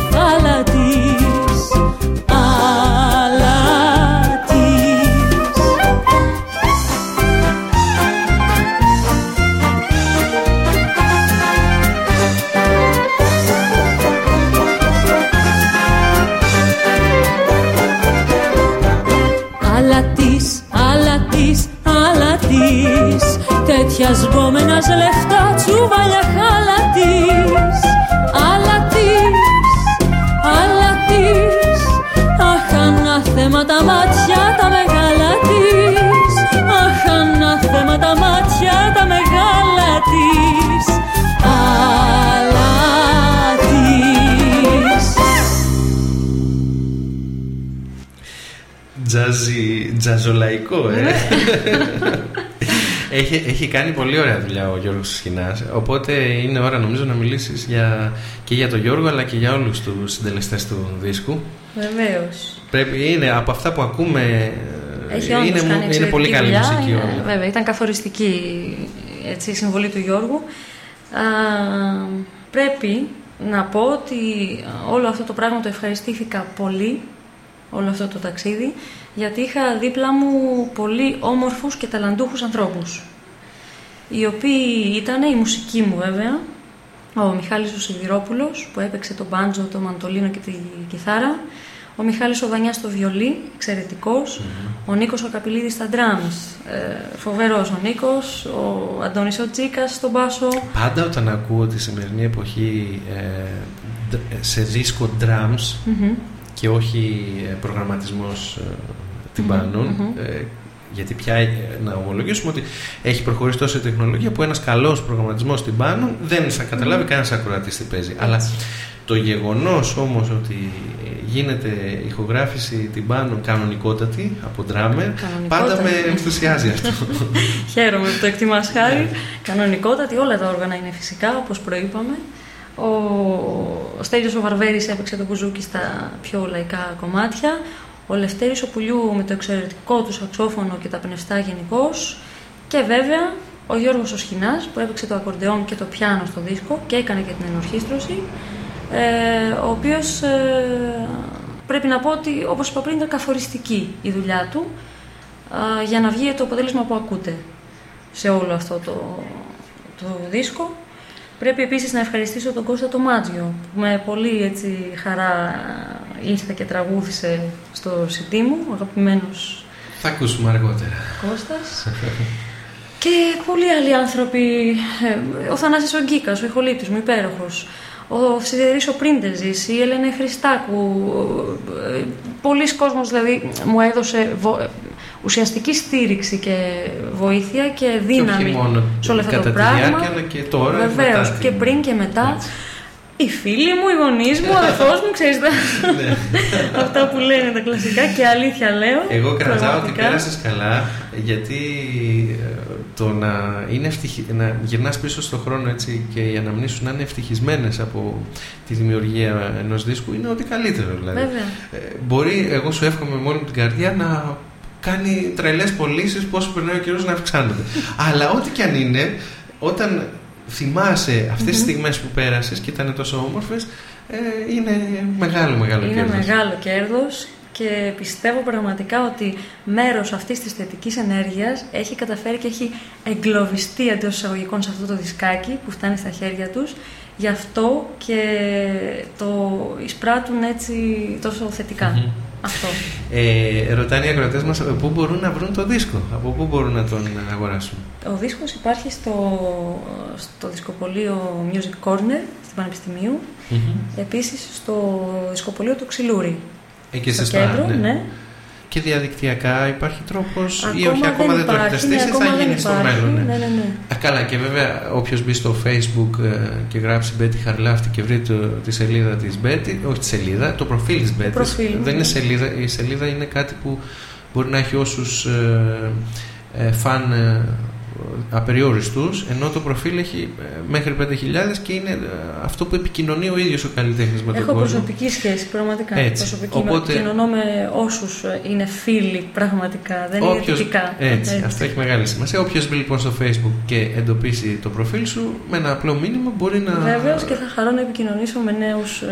έχει, έχει κάνει πολύ ωραία δουλειά ο Γιώργος Σχοινάς οπότε είναι ώρα νομίζω να μιλήσεις για, και για τον Γιώργο αλλά και για όλους τους συντελεστές του δίσκου Βεβαίως Πρέπει, είναι από αυτά που ακούμε. Έχει είναι, κάνει είναι πολύ καλή δουλειά, μουσική. Είναι, βέβαια, ήταν καθοριστική έτσι, η συμβολή του Γιώργου. Α, πρέπει να πω ότι όλο αυτό το πράγμα το ευχαριστήθηκα πολύ, όλο αυτό το ταξίδι, γιατί είχα δίπλα μου πολύ όμορφους και ταλαντούχους ανθρώπους, οι οποίοι ήταν η μουσική μου βέβαια, ο Μιχάλης ο Σιδηρόπουλος που έπαιξε το μπάντζο, το μαντολίνο και τη κιθάρα, ο Μιχάλης Οδανιάς στο βιολί, ο Νίκος ο Καπηλίδης στα drums, ε, φοβερός ο Νίκος, ο Αντώνης ο Τσίκας στο μπάσο. Πάντα όταν ακούω τη σημερινή εποχή ε, σε δίσκο drums και όχι ε, προγραμματισμός ε, τυμπάνων, ε, γιατί πια να ομολογήσουμε ότι έχει προχωρήσει τόσο η τεχνολογία που ένας καλός προγραμματισμός τυμπάνων δεν θα καταλάβει mm-hmm. κανένας ακροατής τι παίζει. Αλλά το γεγονός όμως ότι γίνεται ηχογράφηση τυμπάνων κανονικότατη από ντράμερ πάντα με ενθουσιάζει αυτό. Χαίρομαι που το εκτιμάς χάρη. Κανονικότατη, όλα τα όργανα είναι φυσικά όπως προείπαμε. Ο, ο Στέλιος ο Βαρβέρης έπαιξε το κουζούκι στα πιο λαϊκά κομμάτια. Ο Λευτέρης ο Πουλιού με το εξαιρετικό του σαξόφωνο και τα πνευστά γενικώς. Και βέβαια ο Γιώργος ο Σχοινάς που έπαιξε το ακορντεόν και το πιάνο στο δίσκο και έκανε και την ενορχίστρωση ε, ο οποίος ε, πρέπει να πω ότι όπως είπα πριν ήταν καθοριστική η δουλειά του ε, για να βγει το αποτέλεσμα που ακούτε σε όλο αυτό το, το δίσκο. Πρέπει επίσης να ευχαριστήσω τον Κώστα το Μάτζιο που με πολύ έτσι, χαρά ήρθε και τραγούδησε στο CD μου, ο αγαπημένος Θα ακούσουμε αργότερα. Κώστας. και πολλοί άλλοι άνθρωποι, ε, ο Θανάσης ο Γκίκας, ο ηχολήπτης μου, υπέροχος, ο Σιδερής ο Πρίντεζης, η Έλενα Χριστάκου, ε, πολλοί κόσμος δηλαδή μου έδωσε βο- ε, ουσιαστική στήριξη και βοήθεια και Και όχι δύναμη μόνο σε όλο αυτό κατά το τη πράγμα. διάρκεια, αλλά και τώρα. Βεβαίως μετά και την- πριν και μετά. Έτσι. Οι φίλοι μου, οι γονείς μου, ο αδερφό μου, ξέρεις Ναι. αυτά που λένε τα κλασικά και αλήθεια λέω. Εγώ κρατάω ότι πραγματικά. πέρασες καλά, γιατί ε, το να, είναι ευτυχη... να γυρνάς πίσω στον χρόνο έτσι και οι αναμνήσεις σου να είναι ευτυχισμένες από τη δημιουργία ενός δίσκου είναι ό,τι καλύτερο δηλαδή. Βέβαια. Ε, μπορεί, εγώ σου εύχομαι με όλη μου την καρδιά να κάνει τρελές πωλήσεις όσο περνάει ο καιρός να αυξάνονται. Αλλά ό,τι και αν είναι, όταν θυμάσαι αυτές τις στιγμές που πέρασες και ήταν τόσο όμορφες, ε, είναι μεγάλο μεγάλο Είναι κέρδος. μεγάλο κέρδος και πιστεύω πραγματικά ότι μέρος αυτής της θετικής ενέργειας έχει καταφέρει και έχει εγκλωβιστεί εντός εισαγωγικών σε αυτό το δισκάκι που φτάνει στα χέρια τους. Γι' αυτό και το εισπράττουν έτσι τόσο θετικά. Μμμ. Αυτό. Ε, ρωτάνε οι ακροατές μας πού μπορούν να βρουν το δίσκο, από πού μπορούν να τον αγοράσουν; Ο δίσκος υπάρχει στο, στο δισκοπολείο Music Corner στην Πανεπιστημίου. Επίσης στο δισκοπολείο του Ξυλούρη. Ε, και στο σε κέντρο, ναι. ναι. Και διαδικτυακά υπάρχει τρόπος ή Ακόμα όχι ακόμα δεν, το υπάρχει, έχετε ναι, στήσει, ακόμα θα δεν γίνει στο υπάρχει. μέλλον. Ναι. Ναι, ναι, ναι. Α, καλά και βέβαια όποιος μπει στο facebook ε, και γράψει Μπέτη Χαρλάφτη και βρει το, τη σελίδα της Μπέτη, όχι τη σελίδα, το προφίλ της Μπέτης. προφίλ μου, δεν είναι ναι. σελίδα, η σελίδα είναι κάτι που μπορεί να έχει όσους ε, ε, φαν ε, απεριόριστους, ενώ το προφίλ έχει ε, μέχρι 5.000 και είναι ε, αυτό που επικοινωνεί ο ίδιος ο καλλιτέχνης με τον Έχω κόσμο. προσωπική σχέση, πραγματικά. Έτσι. Προσωπική, Οπότε- με, κοινωνώ με όσους ε, είναι φίλοι, πραγματικά. Δεν είναι Όποιος- τυπικά. Έτσι, αυτό έχει μεγάλη σημασία. Όποιος μπει λοιπόν στο Facebook και εντοπίσει το προφίλ σου, με ένα απλό μήνυμα μπορεί να. Βέβαιω και θα χαρώ να επικοινωνήσω με νέους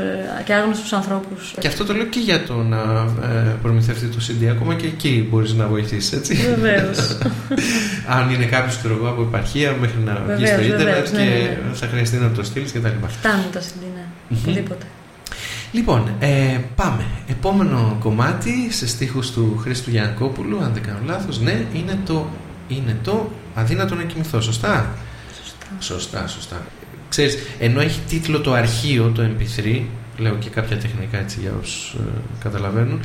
και άγνωστους ανθρώπους. Και αυτό το λέω και για το να ε, προμηθευτεί το CD. Ακόμα και εκεί μπορείς να βοηθήσεις, έτσι. Βεβαίως. Αν είναι κάποιος από επαρχία μέχρι να βγει Βεβαίως, στο ίντερνετ βεβαίως, και ναι, ναι, ναι. θα χρειαστεί να το στείλεις κτλ. Φτάνουν τα CD, ναι. Οπουδήποτε. Λοιπόν, ε, πάμε. Επόμενο κομμάτι σε στίχους του Χρήστου Γιανακόπουλου, αν δεν κάνω λάθος, ναι, είναι το, είναι το αδύνατο να κοιμηθώ, σωστά; Σωστά. Σωστά, σωστά. Ξέρεις, ενώ έχει τίτλο το αρχείο, το MP3, λέω και κάποια τεχνικά έτσι για όσους ε, καταλαβαίνουν,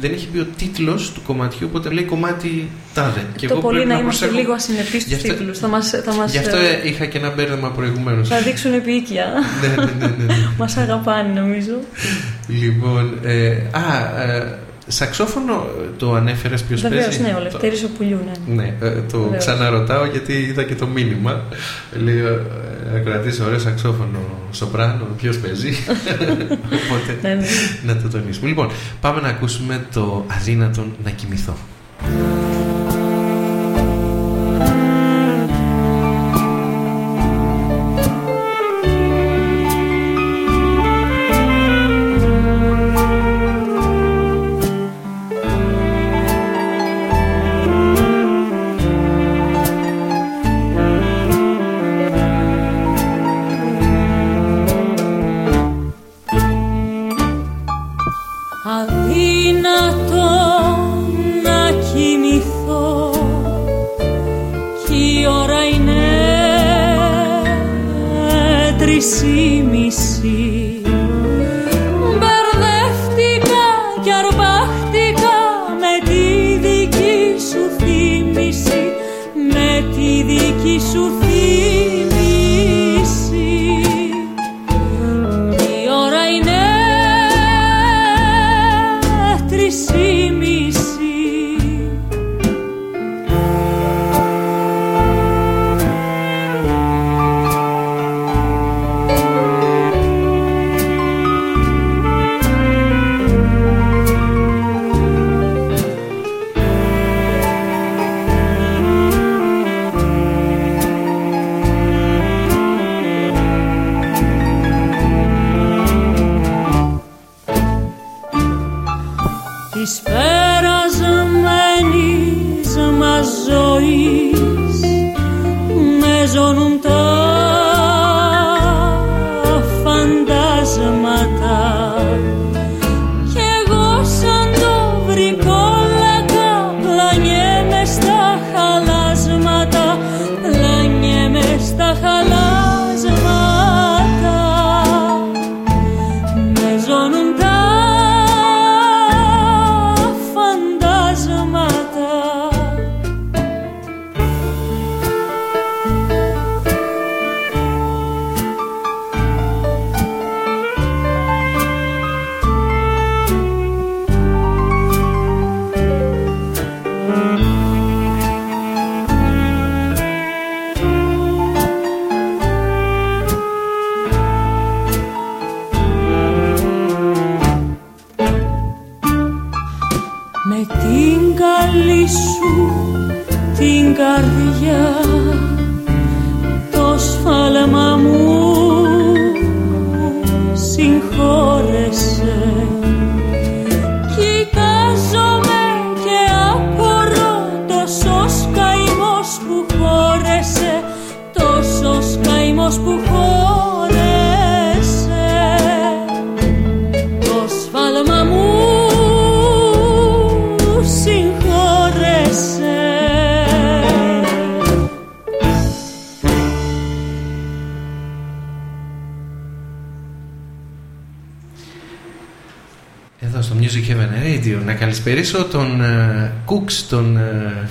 δεν έχει μπει ο τίτλος του κομματιού, οπότε λέει κομμάτι τάδε. Και το εγώ πολύ πρέπει να είμαστε προσέχω- λίγο ασυνεπείς Γι' στου αυτό- τίτλους. Θα μα θα μας, Γι' αυτό ε, ε, είχα και ένα μπέρδεμα προηγουμένως. θα δείξουν επίοικια. ναι, ναι, ναι, ναι, ναι. Μας αγαπάνε, νομίζω. Λοιπόν, ε, α, ε, σαξόφωνο ε, το ανέφερες ποιος Βεβαίως, παίζει; ναι, ο Το- Λευτέρης ο Πουλιού, ναι. Ναι, ε, το Βεβαίως. ξαναρωτάω γιατί είδα και το μήνυμα. Λέει ε, να κρατήσει ωραίο σαξόφωνο σοπράνο, ποιος παίζει; Οπότε ναι, ναι. να το τονίσουμε. Λοιπόν, πάμε να ακούσουμε το αδύνατον να κοιμηθώ.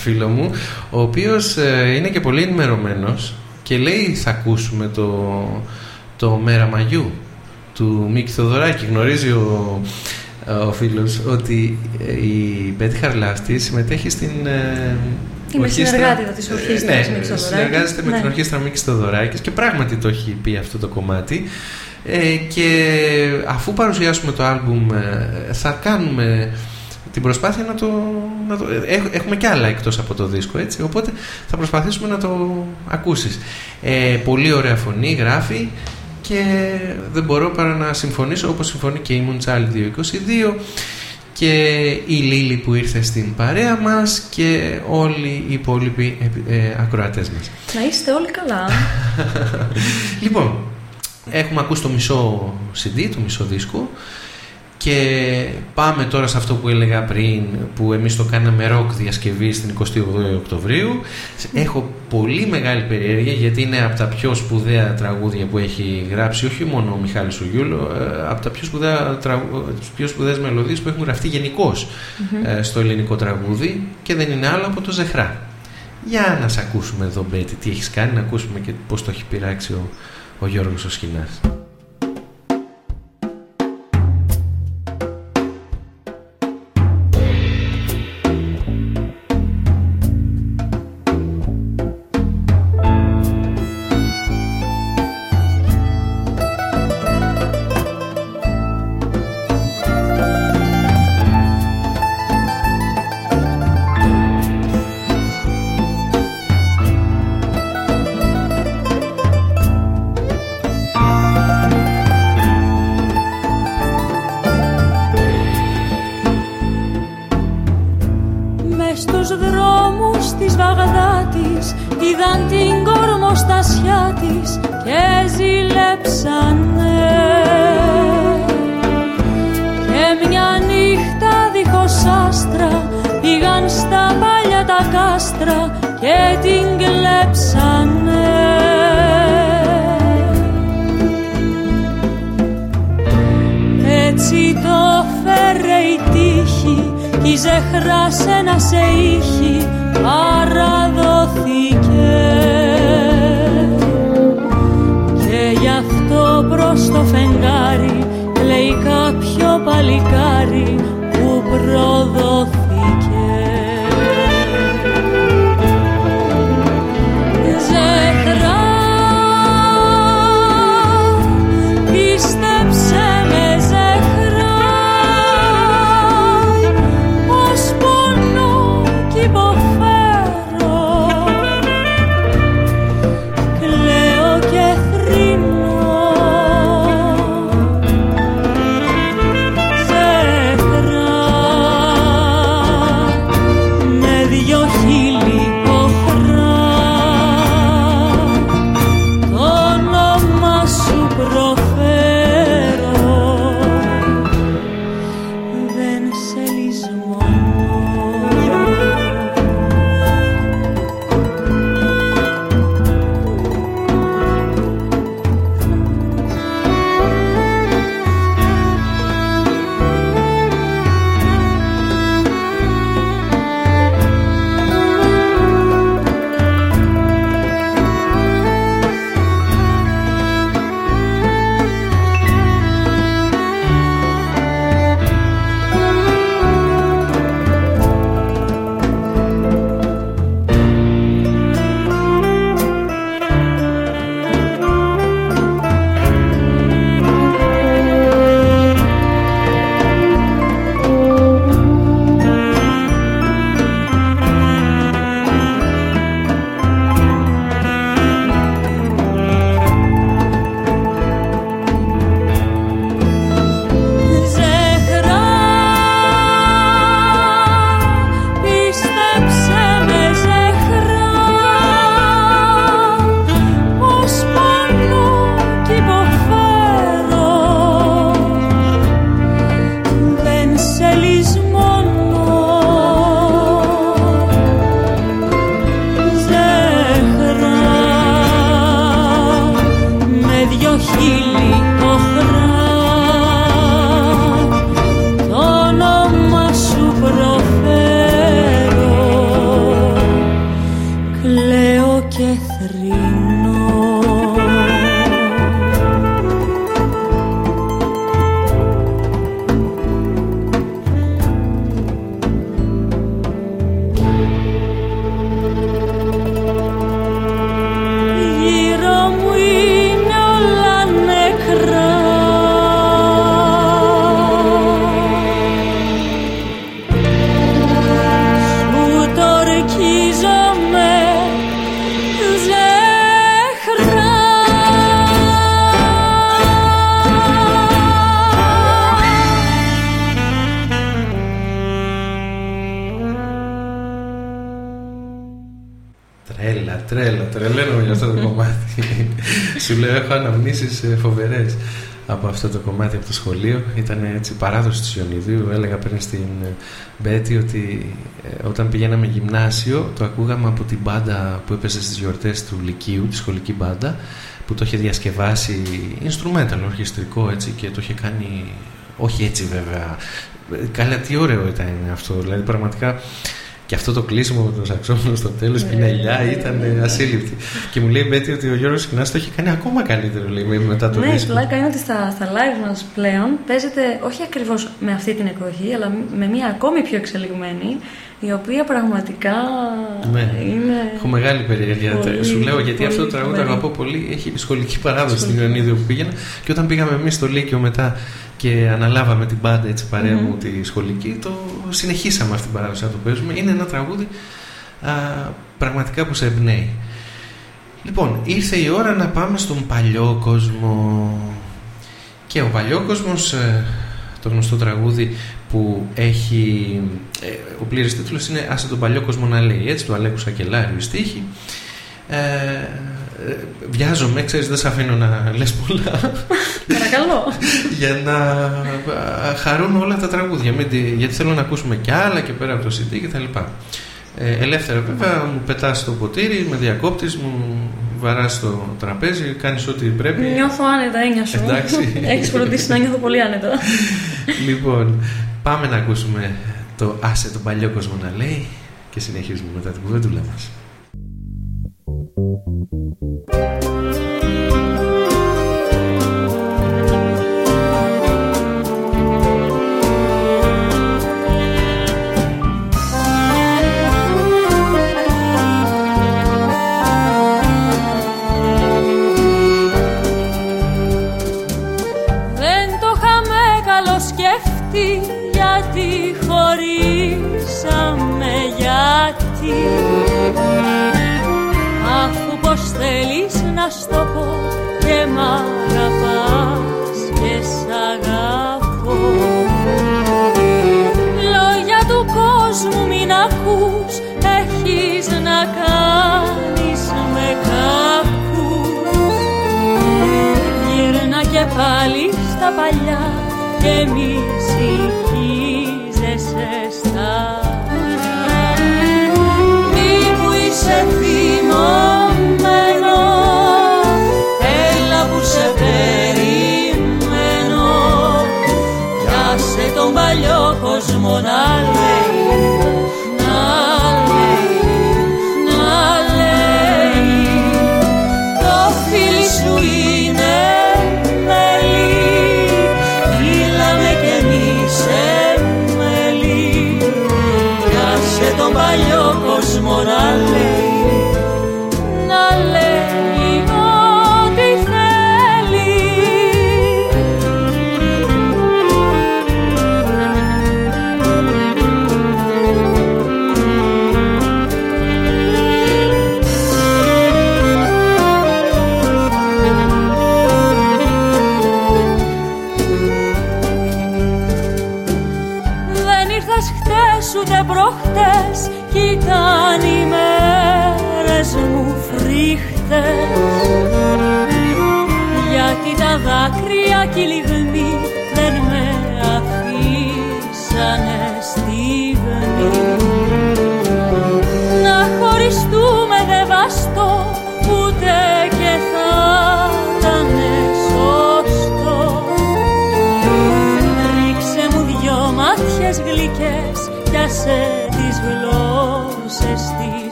Φίλο μου, ο οποίος uh, είναι και πολύ ενημερωμένος και λέει θα ακούσουμε το, το Μέρα Μαγιού του Μίκη Θοδωράκη. Γνωρίζει ο, ο φίλος ότι η Πέτη Χαρλάστη συμμετέχει στην Είμαι συνεργάτητα της ορχήστρας ναι, Μίκης Θοδωράκης. Συνεργάζεται με την ναι. ορχήστρα Μίκης Θοδωράκης και πράγματι το έχει πει αυτό το κομμάτι. Ε, και αφού παρουσιάσουμε το άλμπουμ θα κάνουμε την προσπάθεια να το, να το έχουμε και άλλα εκτός από το δίσκο έτσι οπότε θα προσπαθήσουμε να το ακούσεις ε, πολύ ωραία φωνή γράφει και δεν μπορώ παρά να συμφωνήσω όπως συμφωνεί και η Μουντσάλη 222 και η Λίλη που ήρθε στην παρέα μας και όλοι οι υπόλοιποι ε, ε ακροατές μας. Να είστε όλοι καλά. λοιπόν, έχουμε ακούσει το μισό CD, το μισό δίσκο και πάμε τώρα σε αυτό που έλεγα πριν, που εμείς το κάναμε ροκ διασκευή στην 28 Οκτωβρίου. Έχω πολύ μεγάλη περιέργεια γιατί είναι από τα πιο σπουδαία τραγούδια που έχει γράψει, όχι μόνο ο Μιχάλης Σουγιούλο, ε, από τα πιο, σπουδαία, πιο σπουδαίες μελωδίες που έχουν γραφτεί ε, στο ελληνικό τραγούδι και δεν είναι άλλο από το Ζεχρά. Για να σε ακούσουμε εδώ Μπέτη, τι έχεις κάνει, να ακούσουμε και πώς το έχει πειράξει ο, ο Γιώργος ο Σκηνάς. και ζηλέψανε. Και μια νύχτα δίχως άστρα πήγαν στα παλιά τα κάστρα και την κλέψανε. Έτσι το φέρε η τύχη κι η ζεχρά σένα σε είχε παραδοθήκη στο φεγγάρι λέει κάποιο παλικάρι που προδοθεί. Σου λέω, έχω αναμνήσεις ε, φοβερές από αυτό το κομμάτι από το σχολείο. Ήταν έτσι παράδοση του Ιωνιδίου. Έλεγα πριν στην ε, Μπέτη ότι ε, όταν πηγαίναμε γυμνάσιο το ακούγαμε από την μπάντα που έπαιζε στις γιορτές του Λυκείου, τη σχολική μπάντα που το είχε διασκευάσει instrumental, ορχιστρικό έτσι και το είχε κάνει όχι έτσι βέβαια. Καλά τι ωραίο ήταν αυτό. Δηλαδή πραγματικά και αυτό το κλείσιμο με τον σαξόφωνο στο τέλος, η πινελιά ήταν ασύλληπτη. και μου λέει Μπέτη ότι ο Γιώργος Κινά το έχει κάνει ακόμα καλύτερο λέει, μετά το ναι, δίσκο. Ναι, πλάκα είναι ότι στα, στα live μας πλέον παίζεται όχι ακριβώς με αυτή την εκδοχή, αλλά με μια ακόμη πιο εξελιγμένη, η οποία πραγματικά ναι. είναι. Έχω μεγάλη περιέργεια. Σου λέω γιατί αυτό το τραγούδι το αγαπώ πολύ. Έχει σχολική παράδοση στην Ιωνίδιο που πήγαινα. Και όταν πήγαμε εμείς στο Λύκειο μετά και αναλάβαμε την πάντα έτσι παρέα μου τη σχολική, το συνεχίσαμε αυτή την παράδοση να το παίζουμε. Είναι ένα τραγούδι α, πραγματικά που σε εμπνέει. Λοιπόν, ήρθε η ώρα να πάμε στον παλιό κόσμο. Και ο παλιό κόσμος, ε, το γνωστό τραγούδι που έχει, ε, ο πλήρης τίτλος είναι «Άσε τον παλιό κόσμο να λέει», έτσι, του Αλέκου Σακελάριου η στίχη. Ε, ε, βιάζομαι, ξέρεις, δεν σε αφήνω να λες πολλά. Παρακαλώ. για να χαρούν όλα τα τραγούδια. Γιατί θέλω να ακούσουμε κι άλλα και πέρα από το CD και τα λοιπά. Ε, ελεύθερα βέβαια μου πετάς το ποτήρι, με διακόπτεις, μου βαράς το τραπέζι, κάνεις ό,τι πρέπει. Νιώθω άνετα, έννοια σου. Εντάξει. Έχεις φροντίσει να νιώθω πολύ άνετα. λοιπόν, πάμε να ακούσουμε το «Άσε τον παλιό κόσμο να λέει» και συνεχίζουμε μετά την κουβέντουλα μας. Κάνεις με κακούς Γύρνα και πάλι στα παλιά και μη συγχύζεσαι στα Μη μου είσαι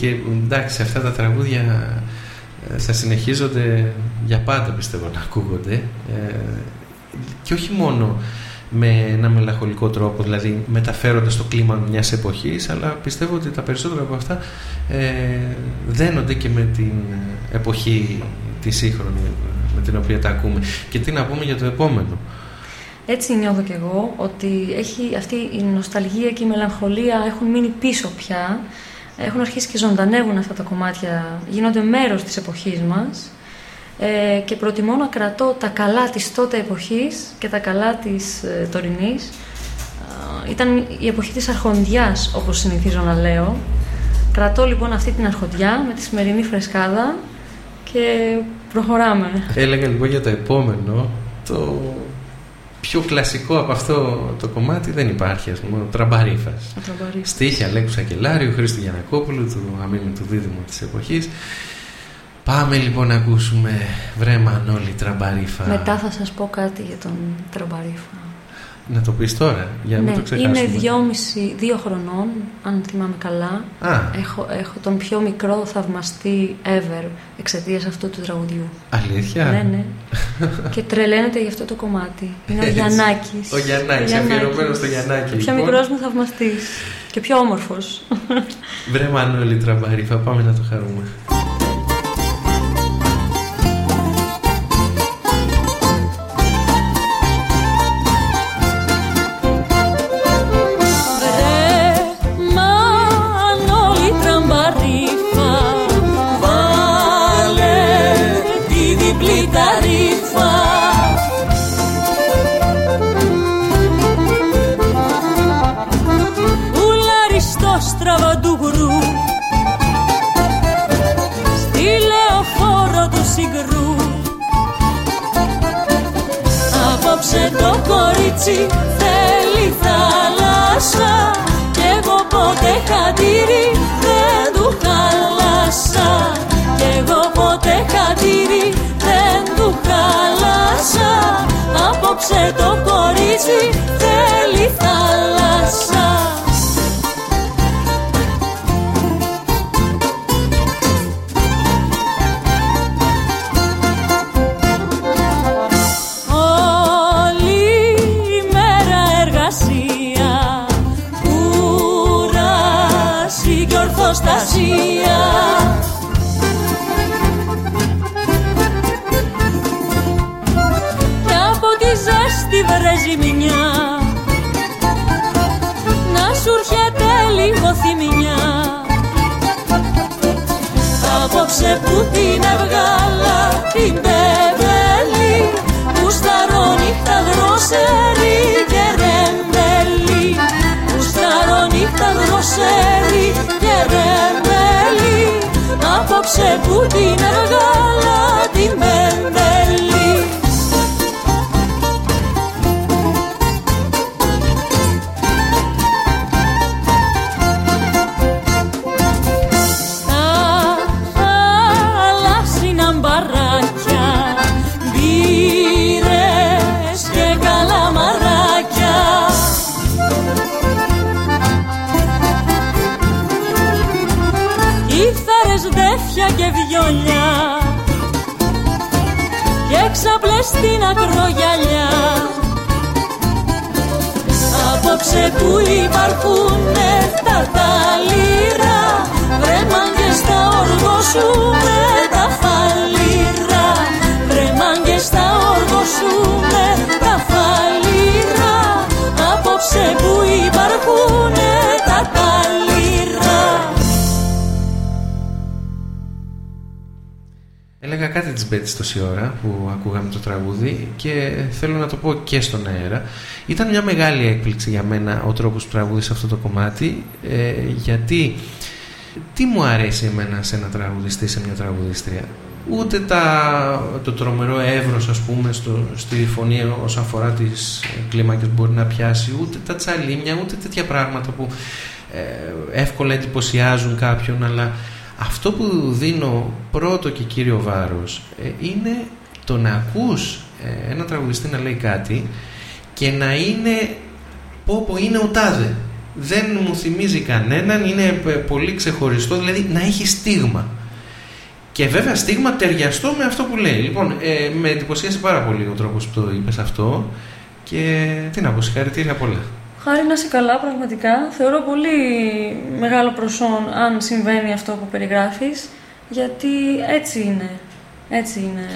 και εντάξει αυτά τα τραγούδια ε, θα συνεχίζονται για πάντα πιστεύω να ακούγονται ε, και όχι μόνο με ένα μελαγχολικό τρόπο, δηλαδή μεταφέροντας το κλίμα μιας εποχής, αλλά πιστεύω ότι τα περισσότερα από αυτά ε, δένονται και με την εποχή τη σύγχρονη με την οποία τα ακούμε. Και τι να πούμε για το επόμενο. Έτσι νιώθω κι εγώ ότι έχει αυτή η νοσταλγία και η μελαγχολία έχουν μείνει πίσω πια. Έχουν αρχίσει και ζωντανεύουν αυτά τα κομμάτια, γίνονται μέρος της εποχής μας ε, και προτιμώ να κρατώ τα καλά της τότε εποχής και τα καλά της ε, τωρινής. Ήταν η εποχή της αρχοντιάς, όπως συνηθίζω να λέω. Κρατώ λοιπόν αυτή την αρχοντιά με τη σημερινή φρεσκάδα και προχωράμε. Έλεγα λοιπόν για το επόμενο, το πιο κλασικό από αυτό το κομμάτι δεν υπάρχει, ας πούμε, ο Τραμπαρίφας. Ο Τραμπαρίφας. Στίχη Αλέκου Σακελάριου, Χρήστο Γιανακόπουλου, του αμήνου του δίδυμου της εποχής. Πάμε λοιπόν να ακούσουμε βρε Μανώλη Τραμπαρίφα. Μετά θα σας πω κάτι για τον Τραμπαρίφα. Να το πεις τώρα, για να ναι, μην το ξεχάσουμε. είμαι δυόμιση, δύο χρονών, αν θυμάμαι καλά. Α. Έχω, έχω τον πιο μικρό θαυμαστή ever εξαιτίας αυτού του τραγουδιού. Αλήθεια; Ναι, ναι. και τρελαίνεται για αυτό το κομμάτι. Είναι ο Έτσι. Γιαννάκης. Ο Γιαννάκης, αφιερωμένος στο Γιαννάκη, Ο πιο λοιπόν. μικρός μου θαυμαστής. Και πιο όμορφος. Βρε Μανώλη Τραμπαρίφα, πάμε να το χαρούμε. Ουλαριστός τραβαντουγρού Στη λεωφόρο του συγκρού. Απόψε το κορίτσι θέλει θάλασσα Κι εγώ ποτέ χατήρι δεν του χάλασα Κι εγώ ποτέ χατήρι δεν του χάλασα Απόψε το κορίτσι Απόψε που την έβγαλα την πεβέλη Που σταρώνει τα γροσέρι και ρεμπέλη Που σταρώνει τα γροσέρι και ρεμπέλη Απόψε που την έβγαλα στην ακρογιαλιά. Απόψε που υπάρχουνε τα ταλήρα Βρέμαν και στα όργο σου με τα φαλήρα. Βρέμαν και στα όργο σου με τα φαλήρα. Απόψε που υπάρχουνε τα ταλήρα κάτι της Μπέτης τόση ώρα που ακούγαμε το τραγούδι και θέλω να το πω και στον αέρα. Ήταν μια μεγάλη έκπληξη για μένα ο τρόπος που τραγούδισε αυτό το κομμάτι ε, γιατί τι μου αρέσει εμένα σε ένα τραγουδιστή, σε μια τραγουδίστρια; Ούτε τα, το τρομερό εύρος ας πούμε στο, στη φωνή όσον αφορά τις κλίμακες που μπορεί να πιάσει ούτε τα τσαλίμια, ούτε τέτοια πράγματα που ε, εύκολα εντυπωσιάζουν κάποιον αλλά αυτό που δίνω πρώτο και κύριο βάρος ε, είναι το να ακούς ε, ένα τραγουδιστή να λέει κάτι και να είναι πω πω είναι ο τάδε. Δεν μου θυμίζει κανέναν, είναι ε, πολύ ξεχωριστό, δηλαδή να έχει στίγμα. Και βέβαια στίγμα ταιριαστό με αυτό που λέει. Λοιπόν, ε, με εντυπωσίασε πάρα πολύ ο τρόπος που το είπες αυτό και τι να πω, συγχαρητήρια πολλά. Χάρη να είσαι καλά, πραγματικά. Θεωρώ πολύ μεγάλο προσόν αν συμβαίνει αυτό που περιγράφεις, γιατί έτσι είναι. Έτσι είναι.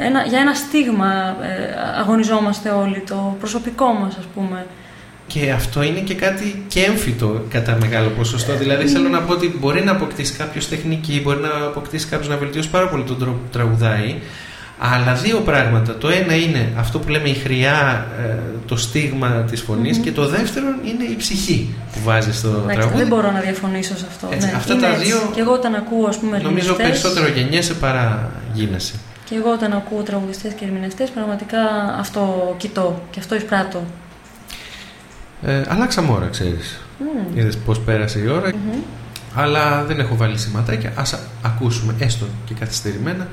Ένα, για ένα στίγμα ε, αγωνιζόμαστε όλοι, το προσωπικό μας ας πούμε. Και αυτό είναι και κάτι και έμφυτο κατά μεγάλο ποσοστό. Δηλαδή, θέλω να πω ότι μπορεί να αποκτήσει κάποιος τεχνική, μπορεί να αποκτήσει κάποιος να βελτιώσει πάρα πολύ τον τρόπο που τραγουδάει. Αλλά δύο πράγματα. Το ένα είναι αυτό που λέμε η χρειά, ε, το στίγμα της φωνης και το δεύτερο είναι η ψυχή που βάζει στο Εντάξει, τραγούδι. Δεν μπορώ να διαφωνήσω σε αυτό. Έτσι, ναι, αυτά τα δύο. Και εγώ όταν ακούω, ας πούμε, Νομίζω περισσότερο γεννιέσαι παρά γίνεσαι. Και εγώ όταν ακούω τραγουδιστές και ερμηνευτές, πραγματικά αυτό κοιτώ και αυτό εισπράττω. Ε, αλλάξαμε ώρα, ξέρεις. Mm. Είδες πώς πέρασε η ώρα. Αλλά δεν έχω βάλει σηματάκια. Ας ακούσουμε έστω και καθυστερημένα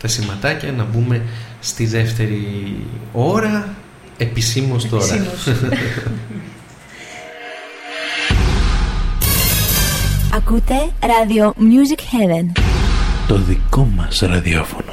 τα σηματάκια να μπούμε στη δεύτερη ώρα επισήμως τώρα. Ακούτε Radio Music Heaven. Το δικό μας ραδιόφωνο.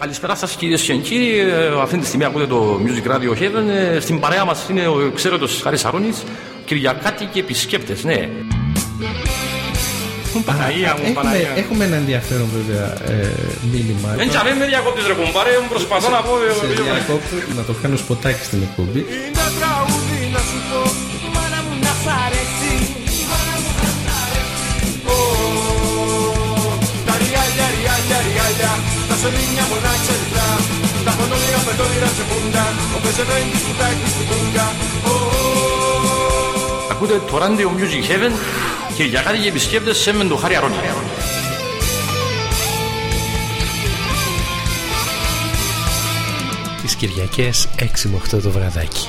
Καλησπέρα σας κυρίες και κύριοι. Ε, αυτή τη στιγμή ακούτε το Music Radio Heaven. Ε, στην παρέα μας είναι ο ξέρετος Χάρης Αρώνης, Κυριακάτη και επισκέπτες. Ναι. Παναγία μου, Παναγία. Έχουμε ένα ενδιαφέρον βέβαια ε, μήνυμα. Δεν τσαβέ με διακόπτεις ρε κουμπάρε, μου προσπαθώ να πω. Σε διακόπτω, να το κάνω σποτάκι στην εκπομπή. Είναι τραγούδι να σου πω, μάνα μου να σ' αρέσει. Τα ριάλια, ριάλια, ριάλια sogna una certa Da quando mi ho aperto di razza punta Ho preso venti su tacchi su punta Ακούτε το Radio Music Heaven και για κάτι και επισκέπτες σε μεν το Χάρη Αρώνη. Τις Κυριακές 6 με 8 το βραδάκι.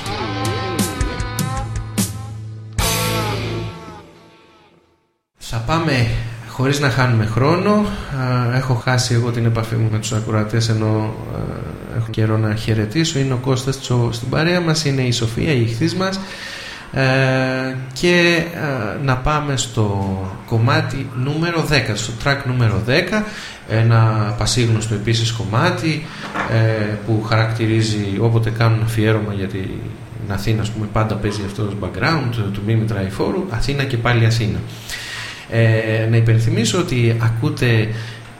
Θα πάμε χωρίς να χάνουμε χρόνο έχω χάσει εγώ την επαφή μου με τους ακροατές ενώ έχω καιρό να χαιρετήσω. Είναι ο Κώστας στην παρέα μας είναι η Σοφία η ηχθής μας. Ε, και να πάμε στο κομμάτι νούμερο 10 στο track νούμερο 10 ένα πασίγνωστο επίσης κομμάτι ε, που χαρακτηρίζει όποτε κάνουν αφιέρωμα για την Αθήνα πούμε, πάντα παίζει αυτός το background του Μίμη Τραϊφόρου Αθήνα και πάλι Αθήνα ε, να υπενθυμίσω ότι ακούτε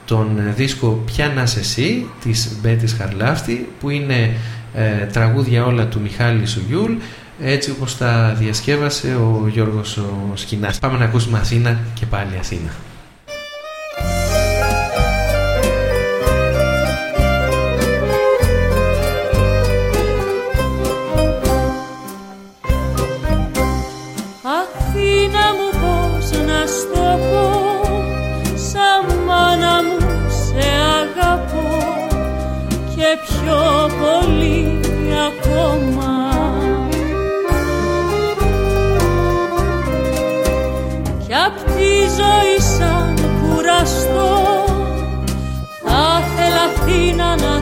τον δίσκο «Ποια να εσύ» της Μπέτης Χαρλάφτη που είναι ε, τραγούδια όλα του Μιχάλη Σουγιούλ έτσι όπως τα διασκεύασε ο Γιώργος ο Σκινάς. Πάμε να ακούσουμε Αθήνα και πάλι Αθήνα. Κουραστώ θα θέλα Αθήνα να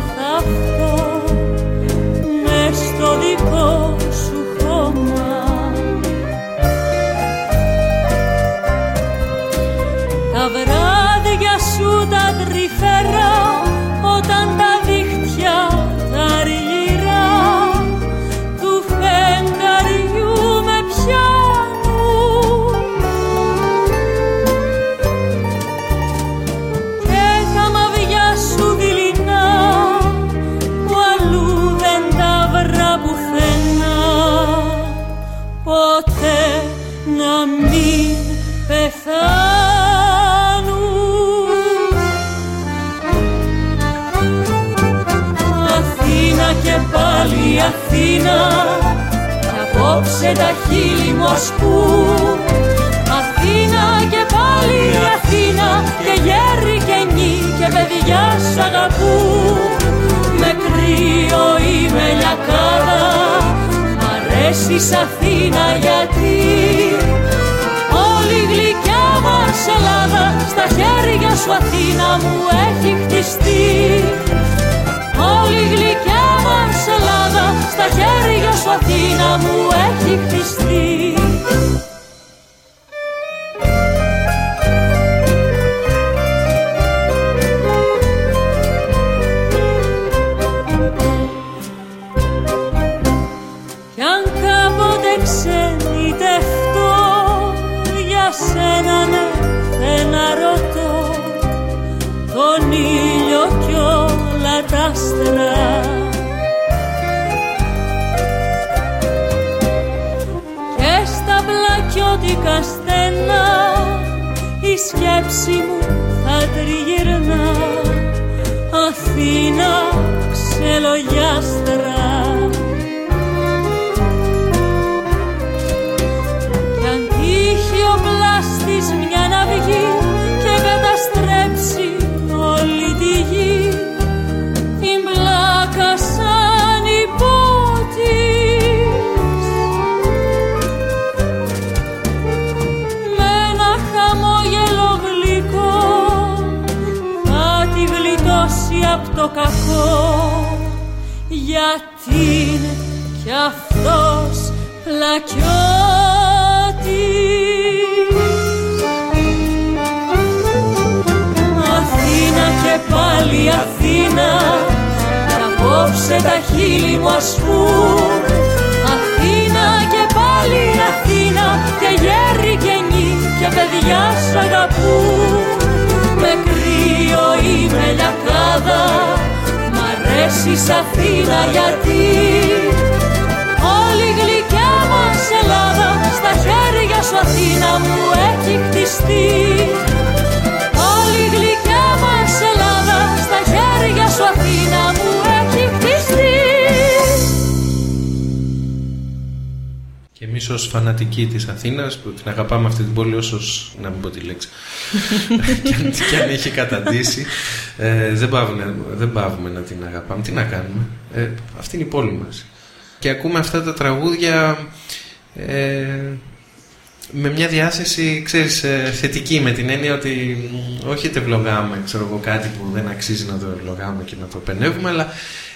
απόψε τα χείλη μου ας Αθήνα και πάλι Αθήνα Και γέρι και νη και παιδιά σ' αγαπούν Με κρύο ή με λιακάδα Μ' αρέσεις Αθήνα γιατί Όλη η γλυκιά μας Ελλάδα Στα χέρια σου Αθήνα μου έχει χτιστεί. Όλη η γλυκιά μας Ελλάδα Στα χέρια σου Αθήνα μου έχει χτιστεί σκέψη μου θα τριγυρνά. Αθήνα ξελογιάστρα κακό γιατί είναι κι αυτός πλακιώτης και πάλι Αθήνα Κι απόψε τα χείλη μου ας Αθήνα και πάλι Αθήνα Και γέρι και νη και παιδιά σ' αγαπούν. Με κρύο ή με λιακάδα Μ' αρέσεις Αθήνα γιατί; Όλη η γλυκιά μας Ελλάδα Στα χέρια σου Αθήνα μου έχει χτιστεί. Όλη η γλυκιά μας Ελλάδα Στα χέρια σου Αθήνα μου έχει χτιστεί. Και εμείς ως φανατικοί της Αθήνας που την αγαπάμε αυτή την πόλη όσος να μην πω τη λέξη. Και, αν, έχει καταντήσει ε, δεν, πάβουμε, δεν πάβουμε να την αγαπάμε τι να κάνουμε; Ε, αυτή είναι η πόλη μας και ακούμε αυτά τα τραγούδια ε, με μια διάθεση, ξέρεις, ε, θετική, με την έννοια ότι όχι είτε βλογάμε, ξέρω εγώ, κάτι που δεν αξίζει να το βλογάμε και να το πενεύουμε, αλλά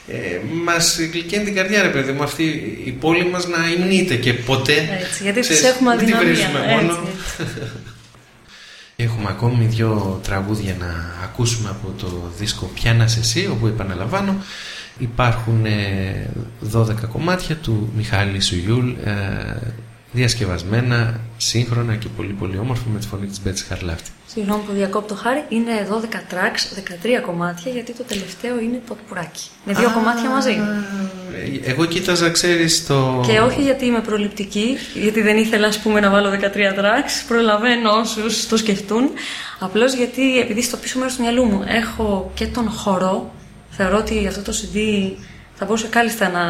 ε, μας γλυκαίνει την καρδιά, ρε παιδί μου, αυτή η πόλη μας να υμνείται και ποτέ... Έτσι, γιατί ξέρεις, έχουμε αδυναμία. Δεν μόνο. Έχουμε ακόμη δύο τραγούδια να ακούσουμε από το δίσκο «Πιάνας εσύ», όπου επαναλαμβάνω υπάρχουν 12 ε, κομμάτια του Μιχάλη Σουγιούλ, ε, διασκευασμένα, σύγχρονα και πολύ πολύ όμορφα με τη φωνή της Μπέτση Χαρλάφτη. Συγγνώμη που διακόπτω χάρη, είναι 12 tracks, 13 κομμάτια, γιατί το τελευταίο είναι το πουράκι. Με δύο κομμάτια μαζί. Εγώ κοίταζα, ξέρεις το. Και όχι γιατί είμαι προληπτική, γιατί δεν ήθελα ας πούμε, να βάλω 13 tracks. Προλαβαίνω όσους το σκεφτούν. Απλώς γιατί, επειδή στο πίσω μέρος του μυαλού μου έχω και τον χορό, θεωρώ ότι αυτό το CD θα μπορούσε κάλλιστα να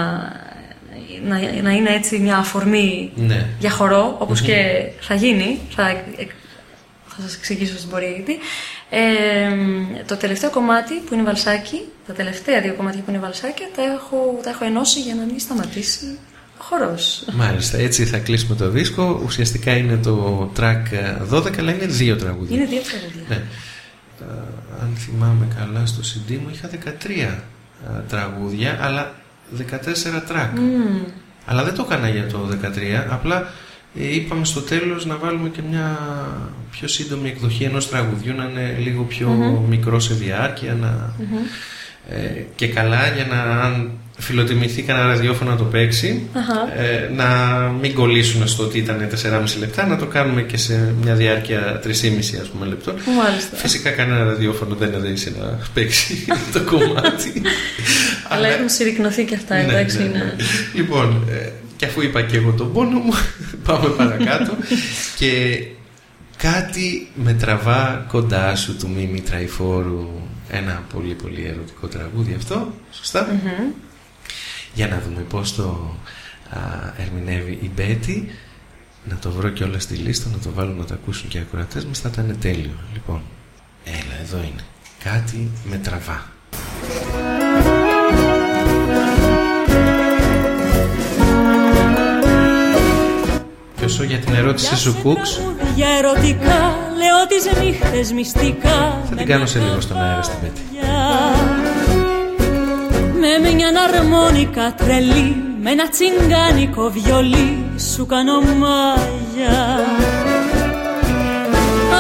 να, να είναι έτσι μια αφορμή ναι. για χορό, όπως και θα γίνει, θα, θα σας εξηγήσω στην πορεία γιατί. Ε, το τελευταίο κομμάτι που είναι βαλσάκι, τα τελευταία δύο κομμάτια που είναι βαλσάκι, τα έχω, τα έχω ενώσει για να μην σταματήσει ο χορός. Μάλιστα, έτσι θα κλείσουμε το δίσκο. Ουσιαστικά είναι το track 12, αλλά είναι δύο τραγούδια. Είναι δύο τραγούδια. Ναι. αν θυμάμαι καλά στο CD μου είχα 13 τραγούδια, αλλά 14 τρακ. Αλλά δεν το έκανα για το 13, απλά ε, είπαμε στο τέλος να βάλουμε και μια πιο σύντομη εκδοχή ενός τραγουδιού να είναι λίγο πιο μικρό σε διάρκεια να... Ε, και καλά για να αν φιλοτιμηθεί κανένα ραδιόφωνο να το παιξει ε, να μην κολλήσουν στο ότι ήταν 4,5 λεπτά να το κάνουμε και σε μια διάρκεια 3,5 ας πούμε λεπτών. Φυσικά κανένα ραδιόφωνο δεν έδειξε να παίξει το κομμάτι. Αλλά έχουν συρρυκνωθεί και αυτά ναι, εντάξει ναι, ναι. λοιπόν ε, και αφού είπα και εγώ τον πόνο μου πάμε παρακάτω. Και κάτι με τραβά κοντά σου του Μίμη Τραϊφόρου ένα πολύ πολύ ερωτικό τραγούδι αυτό, Για να δούμε πώς το α, ερμηνεύει η Μπέτη. Να το βρω και όλα στη λίστα, να το βάλω να το ακούσουν και οι ακροατές μας, θα ήταν τέλειο. Λοιπόν, έλα, εδώ είναι. Κάτι με τραβά. Και όσο για την ερώτηση σου, Κούξ, Για ερωτικά, λέω τις νύχτες μυστικά. θα την κάνω σε λίγο στον αέρα στην Πέτη. Με μια αρμόνικα τρελή, με ένα τσιγκάνικο βιολί, σου κάνω μάγια.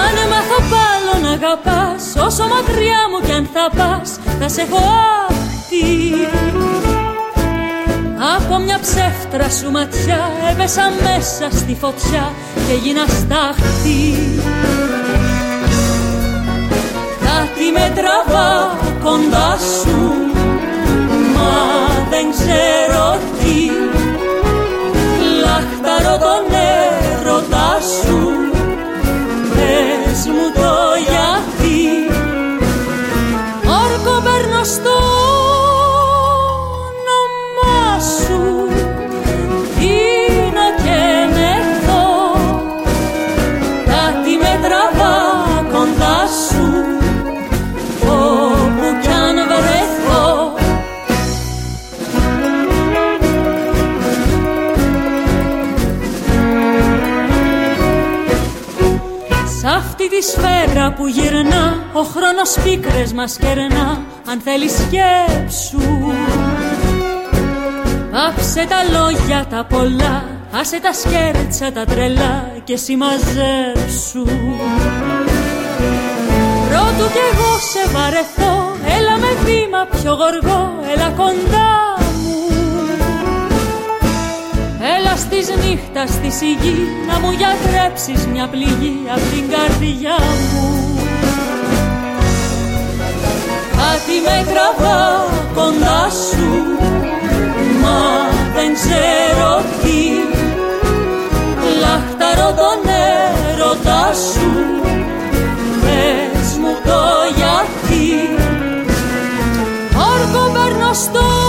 Αν μάθω πάλι να αγαπάς, όσο μακριά μου κι αν θα πας, θα σε έχω άχτη. Από μια ψεύτρα σου ματιά έπεσα μέσα στη φωτιά και έγινα στάχτη Κάτι με τραβά κοντά σου Μα δεν ξέρω τι. Λαχταρώ τον έρωτά σου. Πες μου το αυτή τη σφαίρα που γυρνά Ο χρόνος πίκρες μας κερνά. Αν θέλεις σκέψου. Άψε τα λόγια τα πολλά Άσε τα σκέρτσα τα τρελά Και συμμαζέψου. Πρώτου κι εγώ σε βαρεθώ Έλα με βήμα πιο γοργό Έλα κοντά μου Έλα στις νύχτας στη σιγή Να μου γιατρέψεις μια πληγή Απ' την καρδιά μου. Κάτι με τραβά κοντά σου Μα δεν ξέρω τι. Λαχταρώ τον έρωτά σου Πες μου το γιατί. Όρκο παίρνω στο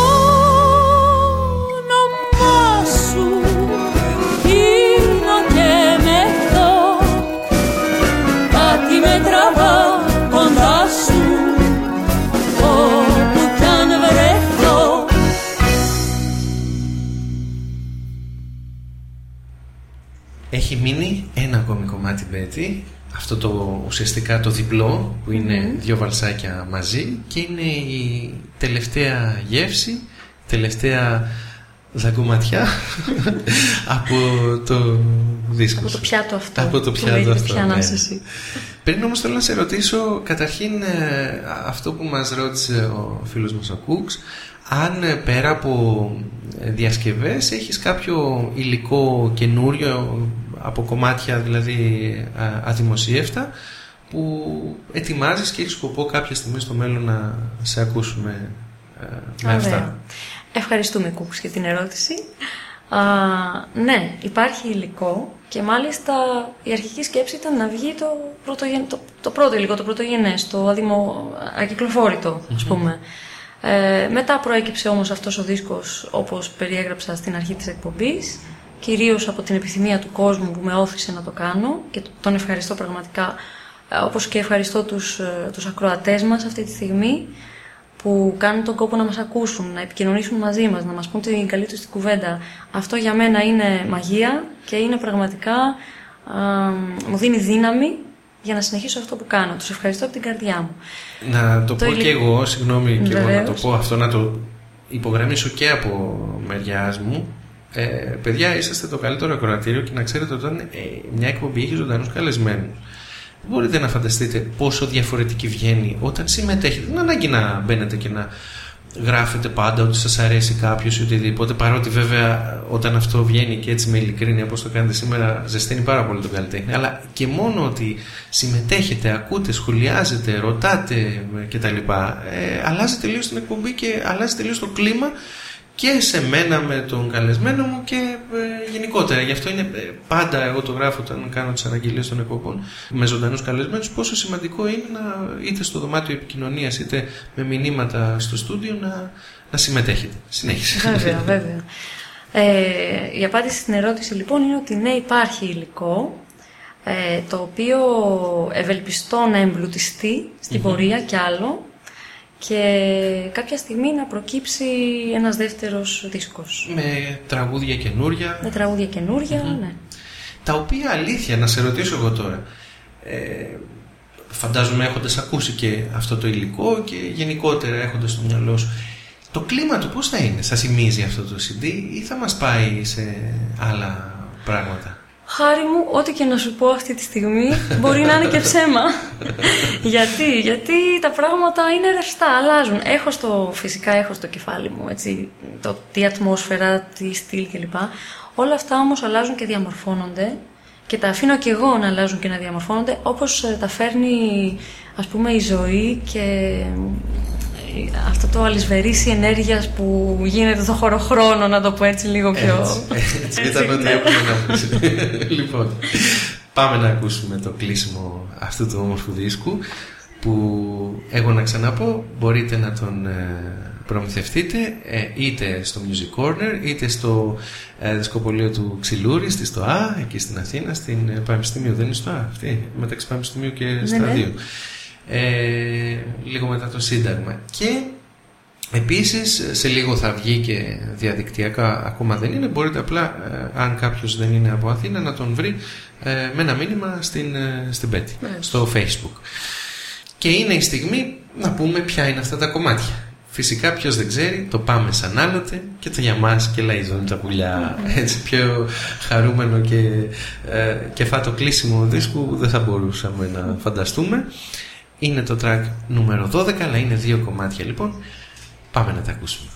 Έχει μείνει ένα ακόμη κομμάτι Μπέτη αυτό το ουσιαστικά το διπλό που είναι δύο βαλσάκια μαζί και είναι η τελευταία γεύση τελευταία δαγκωματιά από το δίσκο Από το σου. πιάτο αυτό. Από το που πιάτο λέγεται αυτό, πιάνας ναι. εσύ. Πριν όμως θέλω να σε ρωτήσω καταρχήν ε, αυτό που μας ρώτησε ο φίλος μας ο Κούξ αν ε, πέρα από ε, διασκευές έχεις κάποιο υλικό καινούριο από κομμάτια δηλαδή α, αδημοσίευτα που ετοιμάζεις και έχεις σκοπό κάποια στιγμή στο μέλλον να σε ακούσουμε ε, με Ωραία. αυτά. Ευχαριστούμε Κούξ για την ερώτηση. Α, ναι, υπάρχει υλικό και μάλιστα η αρχική σκέψη ήταν να βγει το, πρωτογεν, το, το πρώτο υλικό, το πρωτογενές, το αδημο, ακυκλοφόρητο, ας πούμε. Ε, μετά προέκυψε όμως αυτός ο δίσκος όπως περιέγραψα στην αρχή της εκπομπής κυρίως από την επιθυμία του κόσμου που με όθησε να το κάνω και τον ευχαριστώ πραγματικά ε, όπως και ευχαριστώ τους, ε, τους ακροατές μας αυτή τη στιγμή που κάνουν τον κόπο να μας ακούσουν, να επικοινωνήσουν μαζί μας, να μας πούν την καλή τους την κουβέντα. Αυτό για μένα είναι μαγεία και είναι πραγματικά, α, μου δίνει δύναμη για να συνεχίσω αυτό που κάνω. Τους ευχαριστώ από την καρδιά μου. Να το, Το πω υλικό. και εγώ, συγγνώμη και εγώ να το Βεβαίως. πω αυτό, να το υπογραμμίσω και από μεριάς μου. Ε, παιδιά, είσαστε το καλύτερο ακροατήριο και να ξέρετε ότι όταν ε, μια εκπομπή έχει ζωντανούς καλεσμένους, μπορείτε να φανταστείτε πόσο διαφορετική βγαίνει όταν συμμετέχετε. Δεν είναι ανάγκη να μπαίνετε και να γράφετε πάντα ότι σας αρέσει κάποιος ή οτιδήποτε παρότι βέβαια όταν αυτό βγαίνει και έτσι με ειλικρίνεια όπως το κάνετε σήμερα ζεσταίνει πάρα πολύ τον καλλιτέχνη αλλά και μόνο ότι συμμετέχετε, ακούτε, σχολιάζετε, ρωτάτε κτλ. Ε, αλλάζει τελείως την εκπομπή και αλλάζει τελείως το κλίμα και σε μένα με τον καλεσμένο μου και ε, γενικότερα. Γι' αυτό είναι ε, πάντα, εγώ το γράφω όταν κάνω τις αναγγελίες των εκπομπών με ζωντανούς καλεσμένους, πόσο σημαντικό είναι να, είτε στο δωμάτιο επικοινωνίας είτε με μηνύματα στο στούντιο να, να συμμετέχετε. Συνέχισε. Βέβαια, βέβαια. Ε, η απάντηση στην ερώτηση λοιπόν είναι ότι ναι υπάρχει υλικό ε, το οποίο ευελπιστώ να εμπλουτιστεί στην πορεία κι άλλο και κάποια στιγμή να προκύψει ένας δεύτερος δίσκος. Με τραγούδια καινούρια. Με τραγούδια ναι. Τα οποία αλήθεια, να σε ρωτήσω εγώ τώρα, ε, φαντάζομαι έχοντας ακούσει και αυτό το υλικό και γενικότερα έχοντας στο μυαλό σου, το κλίμα του πώς θα είναι, θα θυμίζει αυτό το CD ή θα μας πάει σε άλλα πράγματα; Χάρη μου, ό,τι και να σου πω αυτή τη στιγμή μπορεί να είναι και ψέμα. γιατί, γιατί τα πράγματα είναι ρευστά, αλλάζουν. Έχω στο, φυσικά έχω στο κεφάλι μου, έτσι, το, τι ατμόσφαιρα, τι στυλ κλπ. Όλα αυτά όμως αλλάζουν και διαμορφώνονται και τα αφήνω και εγώ να αλλάζουν και να διαμορφώνονται όπως ε, τα φέρνει ας πούμε η ζωή και αυτό το αλυσβερίσι ενέργειας που γίνεται το χωροχρόνο, να το πω έτσι λίγο πιο... Έτσι, έτσι ήταν ό,τι έπρεπε να Λοιπόν, πάμε να ακούσουμε το κλείσιμο αυτού του όμορφου δίσκου που εγώ να ξαναπώ μπορείτε να τον ε, προμηθευτείτε ε, είτε στο Music Corner είτε στο ε, δισκοπολείο του Ξυλούρη στη στο Α, εκεί στην Αθήνα στην Πανεπιστημίου δεν είναι στο Α αυτή, μεταξύ Πανεπιστημίου και ναι, Σταδίου ναι ε, λίγο μετά το Σύνταγμα. Και επίσης σε λίγο θα βγει και διαδικτυακά, ακόμα δεν είναι, μπορείτε απλά, ε, αν κάποιος δεν είναι από Αθήνα, να τον βρει ε, με ένα μήνυμα στην, ε, στην Πέτη, ναι. στο Facebook. Και είναι η στιγμή να πούμε ποια είναι αυτά τα κομμάτια. Φυσικά ποιος δεν ξέρει, το πάμε σαν άλλοτε και το για μας και λαϊζόν τα πουλιά έτσι πιο χαρούμενο και ε, κεφάτο κλείσιμο δίσκου δεν θα μπορούσαμε να φανταστούμε. Είναι το track νούμερο 12, αλλά είναι δύο κομμάτια λοιπόν. Πάμε να τα ακούσουμε.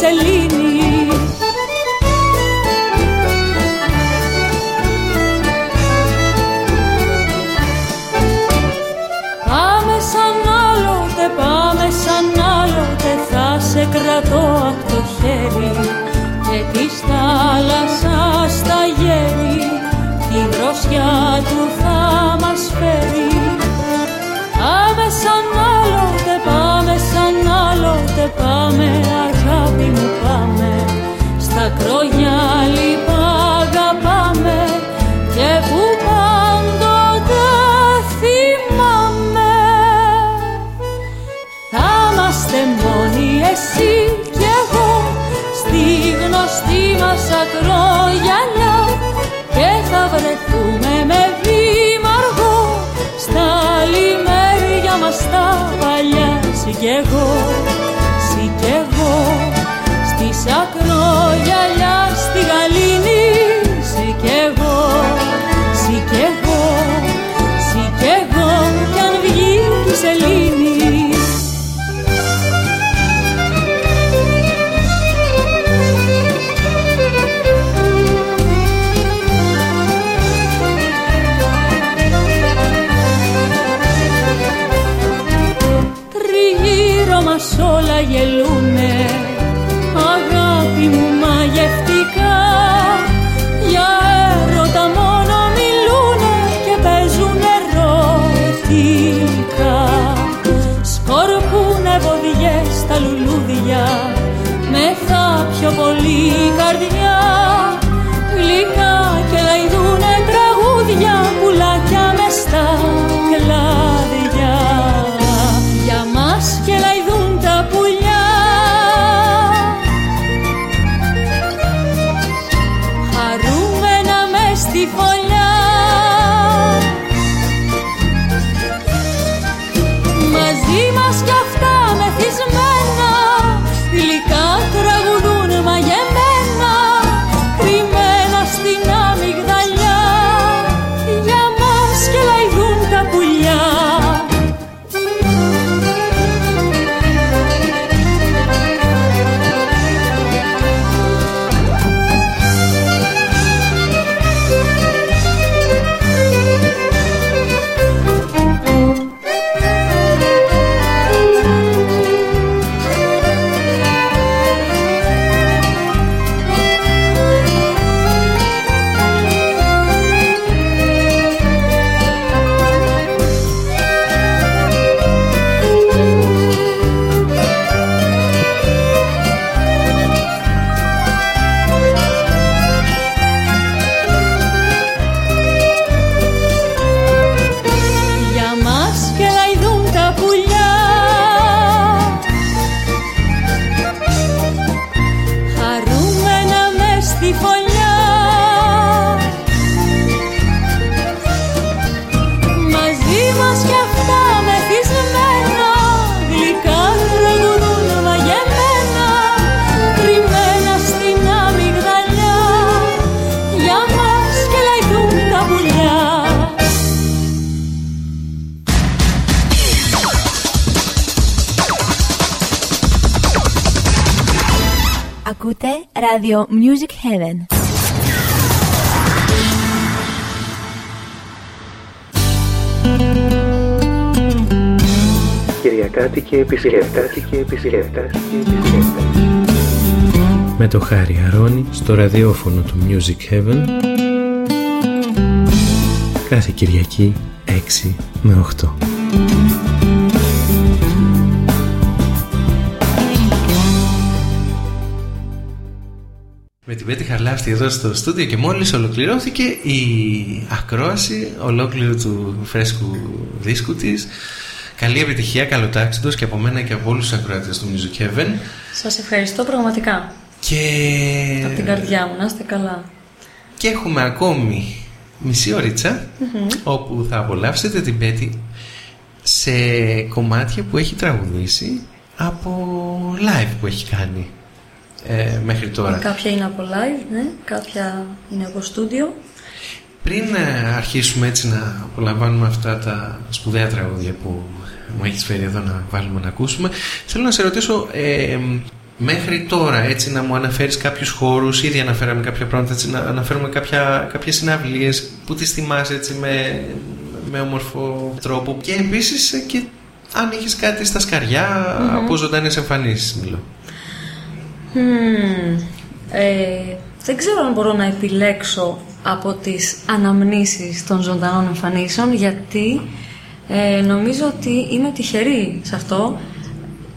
Σελήνη. Πάμε σαν άλλοτε, πάμε σαν άλλοτε θα σε κρατώ από το χέρι. Και της θάλασσας τα γέρι τη δροσιά του θα μας φέρει. Πάμε σαν άλλοτε, πάμε σαν άλλοτε, πάμε βρεθούμε με βήμα αργό στα λιμέρια μας τα παλιά Συ κι εγώ, συ κι εγώ στις ακρογιαλιά στη γαλήνη Radio Music Heaven. Κυριακάτικη επισκέπτατικη επισκέπτατικη επισκέπτατικη Με το Χάρη Αρώνη στο ραδιόφωνο του Music Heaven κάθε Κυριακή 6 με 8. Την Πέτη Χαρλάφτη εδώ στο στούντιο και μόλις ολοκληρώθηκε η ακρόαση ολόκληρου του φρέσκου δίσκου της. Καλή επιτυχία, καλοτάξιδος και από μένα και από όλους τους ακροατές του Music Heaven. Σας ευχαριστώ πραγματικά. Και... Από την καρδιά μου, να είστε καλά. Και έχουμε ακόμη μισή ωρίτσα όπου θα απολαύσετε την Πέτη σε κομμάτια που έχει τραγουδήσει από live που έχει κάνει ε, μέχρι τώρα. Κάποια είναι από live, ναι. Κάποια είναι από στούντιο. Πριν ε, αρχίσουμε έτσι να απολαμβάνουμε αυτά τα σπουδαία τραγούδια που μου έχεις φέρει εδώ να βάλουμε να ακούσουμε θέλω να σε ρωτήσω ε, μέχρι τώρα έτσι να μου αναφέρεις κάποιους χώρους ήδη αναφέραμε κάποια πράγματα έτσι, να αναφέρουμε κάποια, κάποιες συναυλίες που τις θυμάσαι έτσι με, με όμορφο τρόπο και επίσης ε, και αν έχεις κάτι στα σκαριά από ζωντανές εμφανίσεις μιλώ. Μμμ. Ε, δεν ξέρω αν μπορώ να επιλέξω από τις αναμνήσεις των ζωντανών εμφανίσεων γιατί ε, νομίζω ότι είμαι τυχερή σε αυτό.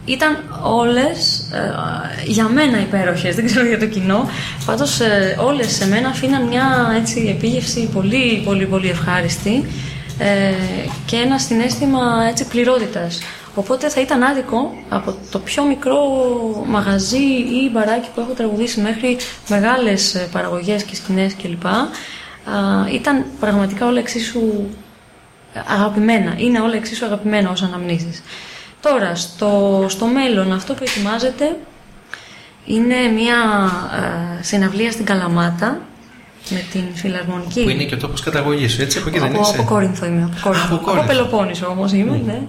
Ήταν όλες ε, για μένα υπέροχες, δεν ξέρω για το κοινό. Πάντως ε, όλες σε μένα αφήναν μια έτσι, επίγευση πολύ πολύ πολύ ευχάριστη ε, και ένα συνέστημα έτσι, πληρότητας. Οπότε θα ήταν άδικο από το πιο μικρό μαγαζί ή μπαράκι που έχω τραγουδήσει μέχρι μεγάλες ε, παραγωγές και σκηνές κλπ. Α, ήταν πραγματικά όλα εξίσου αγαπημένα. Είναι όλα εξίσου αγαπημένα ως αναμνήσεις. Τώρα, στο, στο μέλλον αυτό που ετοιμάζεται είναι μια ε, συναυλία στην Καλαμάτα με την Φιλαρμονική. Που είναι και ο τόπος καταγωγής σου, έτσι, από εκεί δεν από, είσαι; από Κόρινθο είμαι. Από, Κόρινθο. από από Κόρινθο. Πελοπόννησο όμως είμαι, ναι.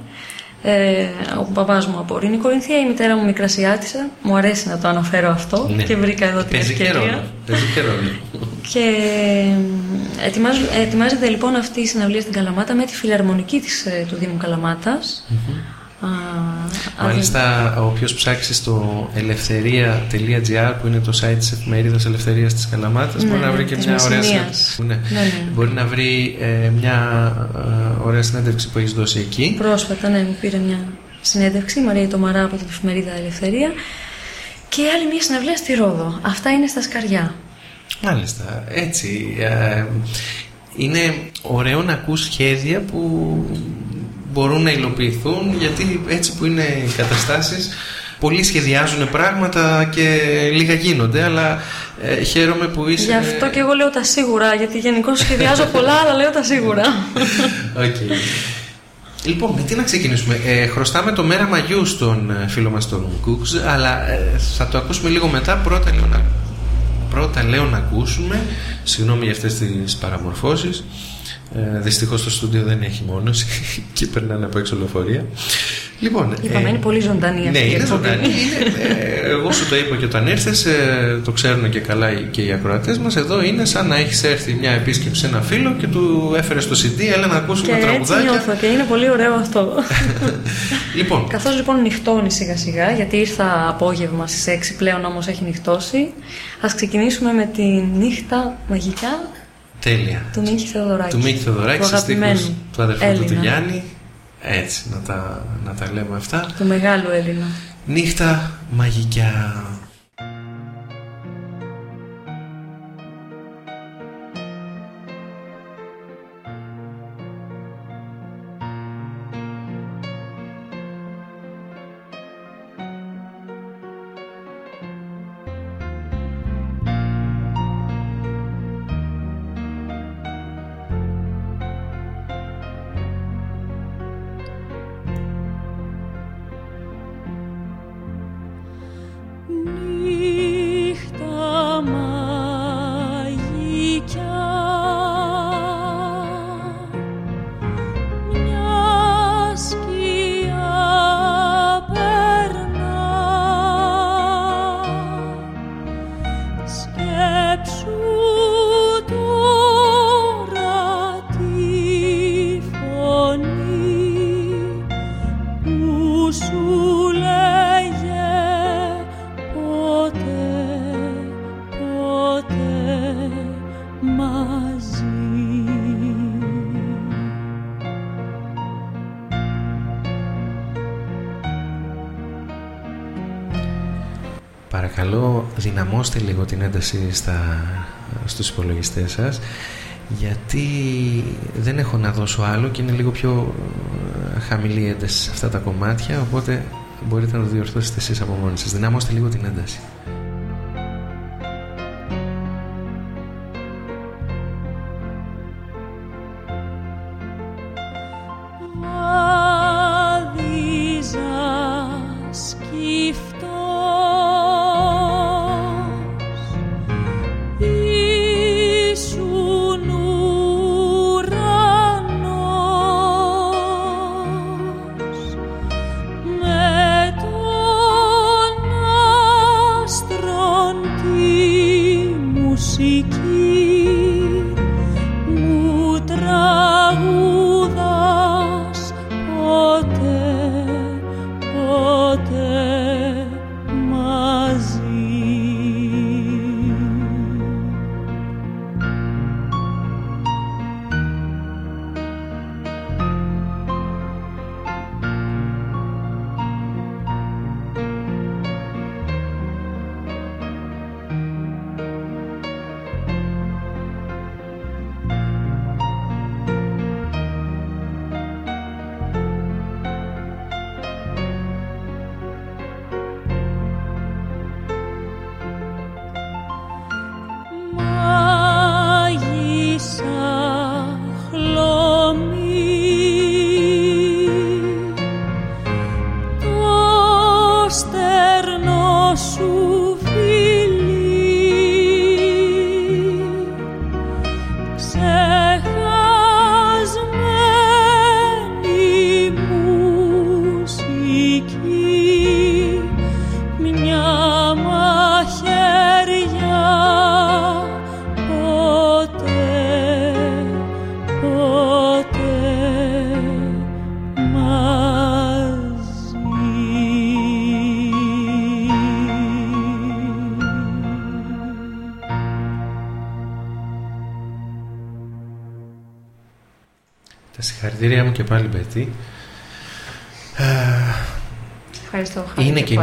Ε, ο παπάς μου από Ορεινή Κορινθία, η μητέρα μου Μικρασιάτισσα. Μου αρέσει να το αναφέρω αυτό Ναι. και βρήκα εδώ την Παίζει και ευκαιρία. ρόλο. Παίζει και ρόλο. Και ε, ετοιμάζ- ετοιμάζεται λοιπόν αυτή η συναυλία στην Καλαμάτα με τη φιλαρμονική της, ε, του Δήμου Καλαμάτας. Α, Μάλιστα, όποιος ψάξει στο ελευθερία.gr που είναι το site της εφημερίδας Ελευθερίας της Καλαμάτας Ναι, μπορεί να ναι, βρει και της μια ωραία Μεσσηνίας. συνέντευξη. Ναι. Ναι, ναι. Μπορεί να βρει ε, μια ε, ωραία συνέντευξη που έχεις δώσει εκεί. Πρόσφατα, ναι, μου πήρε μια συνέντευξη, η Μαρία Τομαρά από την εφημερίδα Ελευθερία. Και άλλη μια συναυλία στη Ρόδο. Αυτά είναι στα σκαριά. Μάλιστα, έτσι. ε, είναι ωραίο να ακούς σχέδια που μπορούν να υλοποιηθούν γιατί έτσι που είναι οι καταστάσεις πολλοί σχεδιάζουν πράγματα και λίγα γίνονται αλλά ε, χαίρομαι που είσαι Γι' αυτό και εγώ λέω τα σίγουρα, γιατί γενικώς σχεδιάζω πολλά, αλλά λέω τα σίγουρα. Οκ. Λοιπόν, με τι να ξεκινήσουμε; Ε, χρωστάμε το μέρα Μαγιού στον ε, φίλο μας τον Cooks, αλλά ε, θα το ακούσουμε λίγο μετά. Πρώτα λέω να, πρώτα λέω να ακούσουμε, συγγνώμη για αυτές τις παραμορφώσεις, ε, δυστυχώς το στούντιο δεν έχει μόνωση και περνάνε από έξω λεωφορεία. Λοιπόν, Είπαμε, είναι πολύ ζωντανή ναι, αυτή η είναι εκπομπή. ζωντανή. Είναι, ε, εγώ σου το είπα και όταν ήρθες, ε, το ξέρουν και καλά οι- και οι ακροατές μας. Εδώ είναι σαν να έχεις έρθει μια επίσκεψη σε ένα φίλο και του έφερες το CD, έλα να ακούσουμε Και έτσι τραγουδάκια. νιώθω και είναι πολύ ωραίο αυτό. Λοιπόν, Καθώς λοιπόν νυχτώνει σιγά σιγά, γιατί ήρθα απόγευμα στις 6 πλέον όμως έχει νυχτώσει, ας ξεκινήσουμε με τη νύχτα μαγικά τέλεια. του Μίκη Θεοδωράκη. Του Μίκη Θεοδωράκη, του σε στίχους αγαπημένου του αδερφού του, του Έλληνα, Γιάννη. Έτσι, να τα, να τα λέμε αυτά. Του μεγάλου Έλληνα. Νύχτα μαγικιά. Δυναμώστε λίγο την ένταση στα, στους υπολογιστές σας γιατί δεν έχω να δώσω άλλο και είναι λίγο πιο ε, χαμηλή ένταση σε αυτά τα κομμάτια οπότε μπορείτε να το διορθώσετε εσείς από μόνοι σας. Δυνάμωστε λίγο την ένταση.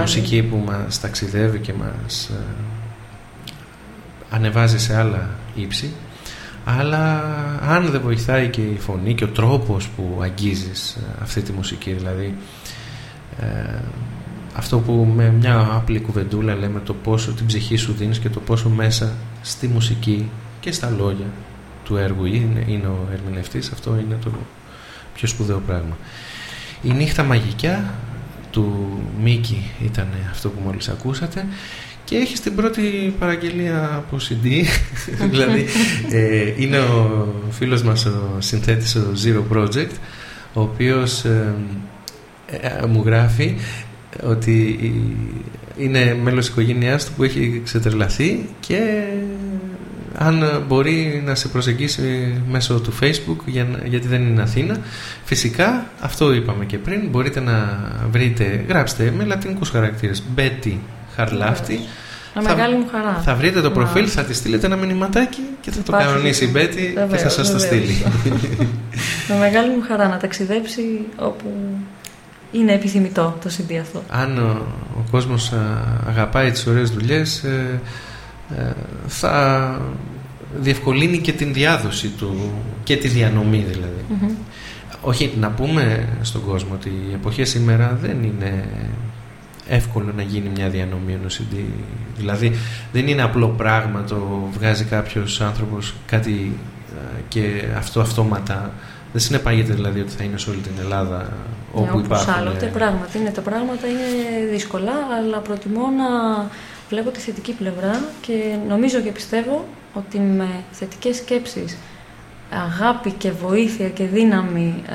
Μουσική που μας ταξιδεύει και μας ε, ανεβάζει σε άλλα ύψη. Αλλά αν δεν βοηθάει και η φωνή και ο τρόπος που αγγίζεις ε, αυτή τη μουσική, δηλαδή ε, αυτό που με μια απλή κουβεντούλα λέμε το πόσο την ψυχή σου δίνεις και το πόσο μέσα στη μουσική και στα λόγια του έργου είναι, είναι ο ερμηνευτής, αυτό είναι το πιο σπουδαίο πράγμα. Η νύχτα μαγικιά του Μίκη ήταν αυτό που μόλις ακούσατε. Και έχει την πρώτη παραγγελία από CD δηλαδή ε, είναι ο φίλος μας ο συνθέτης ο Zero Project ο οποίος ε, ε, μου γράφει ότι είναι μέλος της οικογένειάς του που έχει ξετρελαθεί και αν μπορεί να σε προσεγγίσει μέσω του facebook για, γιατί δεν είναι Αθήνα φυσικά αυτό είπαμε και πριν μπορείτε να βρείτε γράψτε με λατινικούς χαρακτήρες Betty Χαρλάφτη με μεγάλη μου χαρά. Θα βρείτε το προφίλ, θα τη στείλετε ένα μηνυματάκι και θα το κανονίσει η Μπέτη και θα σας το στείλει. με μεγάλη μου χαρά να ταξιδέψει όπου είναι επιθυμητό το CD αυτό. Αν ο, ο κόσμος αγαπάει τις ωραίες δουλειές ε, ε, θα διευκολύνει και την διάδοση του και τη διανομή δηλαδή. Όχι, να πούμε στον κόσμο ότι η εποχή σήμερα δεν είναι εύκολο να γίνει μια διανομή ενός CD. Δηλαδή δεν είναι απλό πράγμα το βγάζει κάποιος άνθρωπος κάτι ε, και αυτό αυτόματα δεν συνεπάγεται δηλαδή ότι θα είναι σε όλη την Ελλάδα όπου ναι, υπάρχουν. Άλλοτε πράγματι είναι, τα πράγματα είναι δύσκολα αλλά προτιμώ να βλέπω τη θετική πλευρά και νομίζω και πιστεύω ότι με θετικές σκέψεις, αγάπη και βοήθεια και δύναμη ε,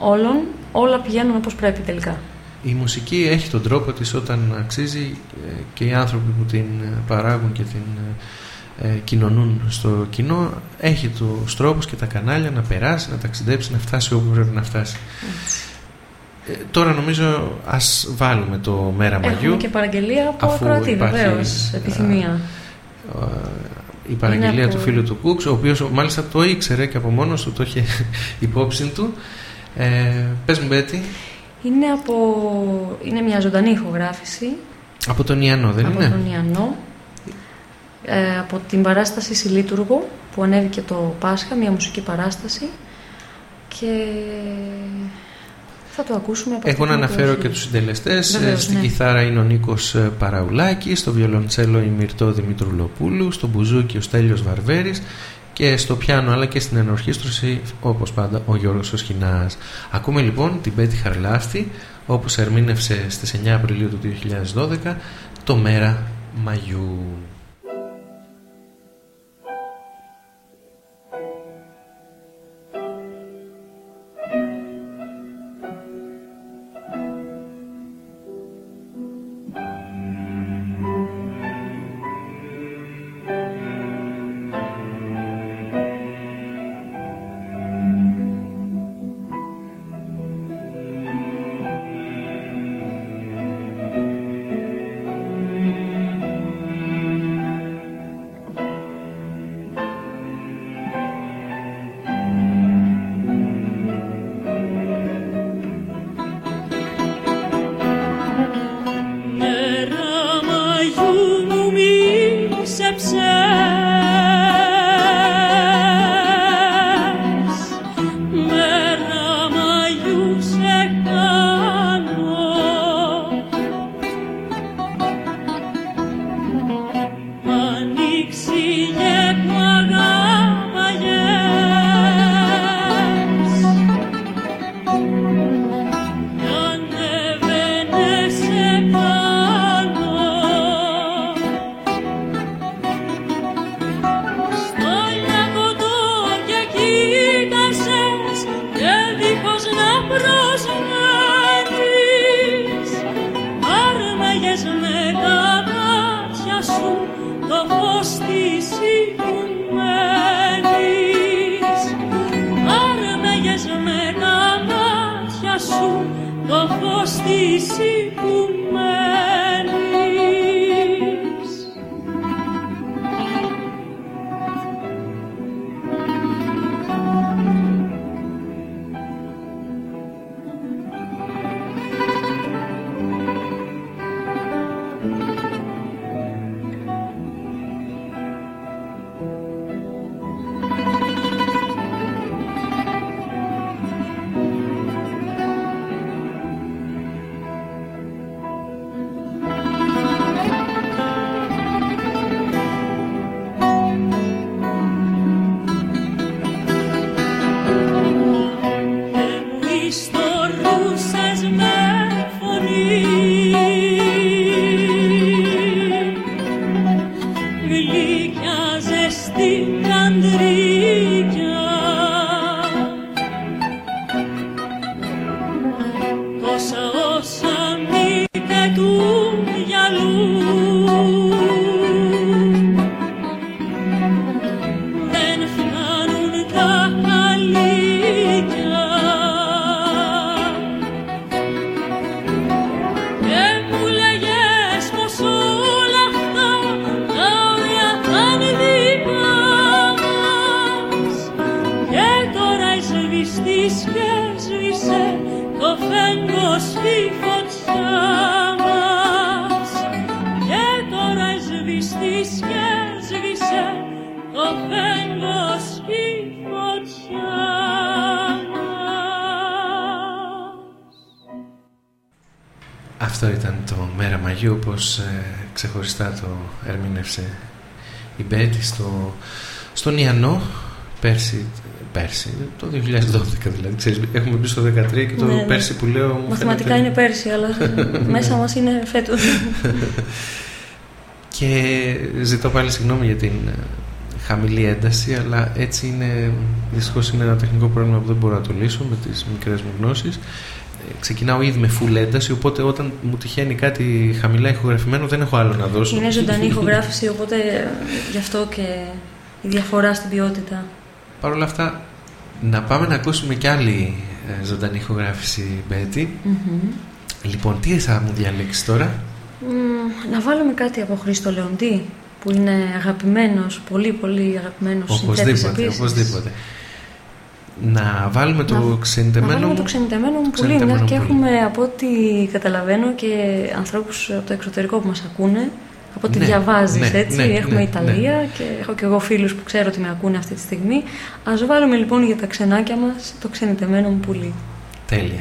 όλων, όλα πηγαίνουν όπως πρέπει τελικά. Η μουσική έχει τον τρόπο της όταν αξίζει ε, και οι άνθρωποι που την ε, παράγουν και την ε, κοινωνούν στο κοινό έχει τους τρόπους και τα κανάλια να περάσει, να ταξιδέψει, να φτάσει όπου πρέπει να φτάσει. Ε, τώρα νομίζω ας βάλουμε το Μέρα Μαγιού. Έχουμε και παραγγελία από ακροατή βεβαίως, επιθυμία. Η παραγγελία του φίλου του Κούξ, ο οποίος μάλιστα το ήξερε και από μόνος του το είχε υπόψη του. Ε, πες μου Μπέτη. Είναι, από... είναι μια ζωντανή ηχογράφηση Από τον Ιαννό δεν από είναι; τον Ιαννό. Ε, από την παράσταση Συλλήτουργο που ανέβηκε το Πάσχα, μια μουσική παράσταση και θα το ακούσουμε από Έχω αυτό να το αναφέρω όχι. και τους συντελεστές. Βεβαίως, Στην ναι. κιθάρα είναι ο Νίκος ε, Παραουλάκης, στο βιολοντσέλο η Μυρτώ Δημητρουλοπούλου, στο μπουζούκι ο Στέλιος Βαρβέρης και στο πιάνο αλλά και στην ενορχήστρωση όπως πάντα ο Γιώργος Οσχοινάς. Ακούμε λοιπόν την Πέτη Χαρλάφτη όπως ερμήνευσε στις 9 Απριλίου του 2012 το Μέρα Μαγιού. Ξεχωριστά το ερμήνευσε η Μπέτη στο, στον Ιαννό πέρσι, πέρσι, το 2012 δηλαδή. Ξέρεις, έχουμε μπει στο 2013 και το Ναι, ναι. πέρσι που λέω μου Μαθηματικά φαίνεται- είναι πέρσι, αλλά μέσα μας είναι φέτος. Και ζητώ πάλι συγγνώμη για την ε, χαμηλή ένταση, αλλά έτσι είναι, δυστυχώς είναι ένα τεχνικό πρόβλημα που δεν μπορώ να το λύσω με τις μικρές μου γνώσεις. Ε, Ξεκινάω ήδη με full ένταση, οπότε όταν μου τυχαίνει κάτι χαμηλά ηχογραφημένο δεν έχω άλλο να δώσω. είναι ζωντανή ηχογράφηση, οπότε γι' αυτό και η διαφορά στην ποιότητα. Παρ' όλα αυτά, να πάμε να ακούσουμε κι άλλη ε, ζωντανή ηχογράφηση, Μπέτη. Μμμ. Λοιπόν, τι θα μου διαλέξεις τώρα; Μμ, να βάλουμε κάτι από Χρήστο Λεοντή, που είναι αγαπημένος, πολύ πολύ αγαπημένος συνθέτης Οπωσδήποτε, επίσης. οπωσδήποτε. Να βάλουμε το να, ξενιτεμένο να βάλουμε μου. το ξενιτεμένο μου πουλί, ξενιτεμένο μια και πουλί. έχουμε από ό,τι καταλαβαίνω και ανθρώπους από το εξωτερικό που μας ακούνε, από ό,τι Ναι, διαβάζεις ναι, έτσι, ναι, έχουμε ναι, Ιταλία και έχω και εγώ φίλους που ξέρω ότι με ακούνε αυτή τη στιγμή. Ας βάλουμε λοιπόν για τα ξενάκια μας το ξενιτεμένο μου πουλί. Τέλεια.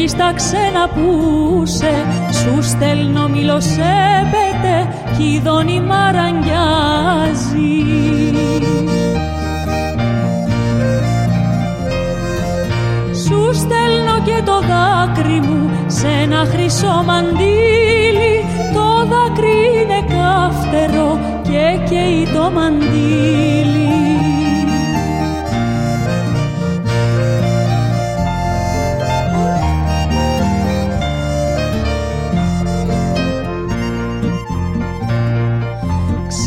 Εκεί στα ξένα που σε Σου στέλνω μήλο σε πέτε κι η δόνη μαραγγιάζει Σου στέλνω και το δάκρυ μου σε ένα χρυσό μαντίλι Το δάκρυ είναι κάφτερο και καίει το μαντίλι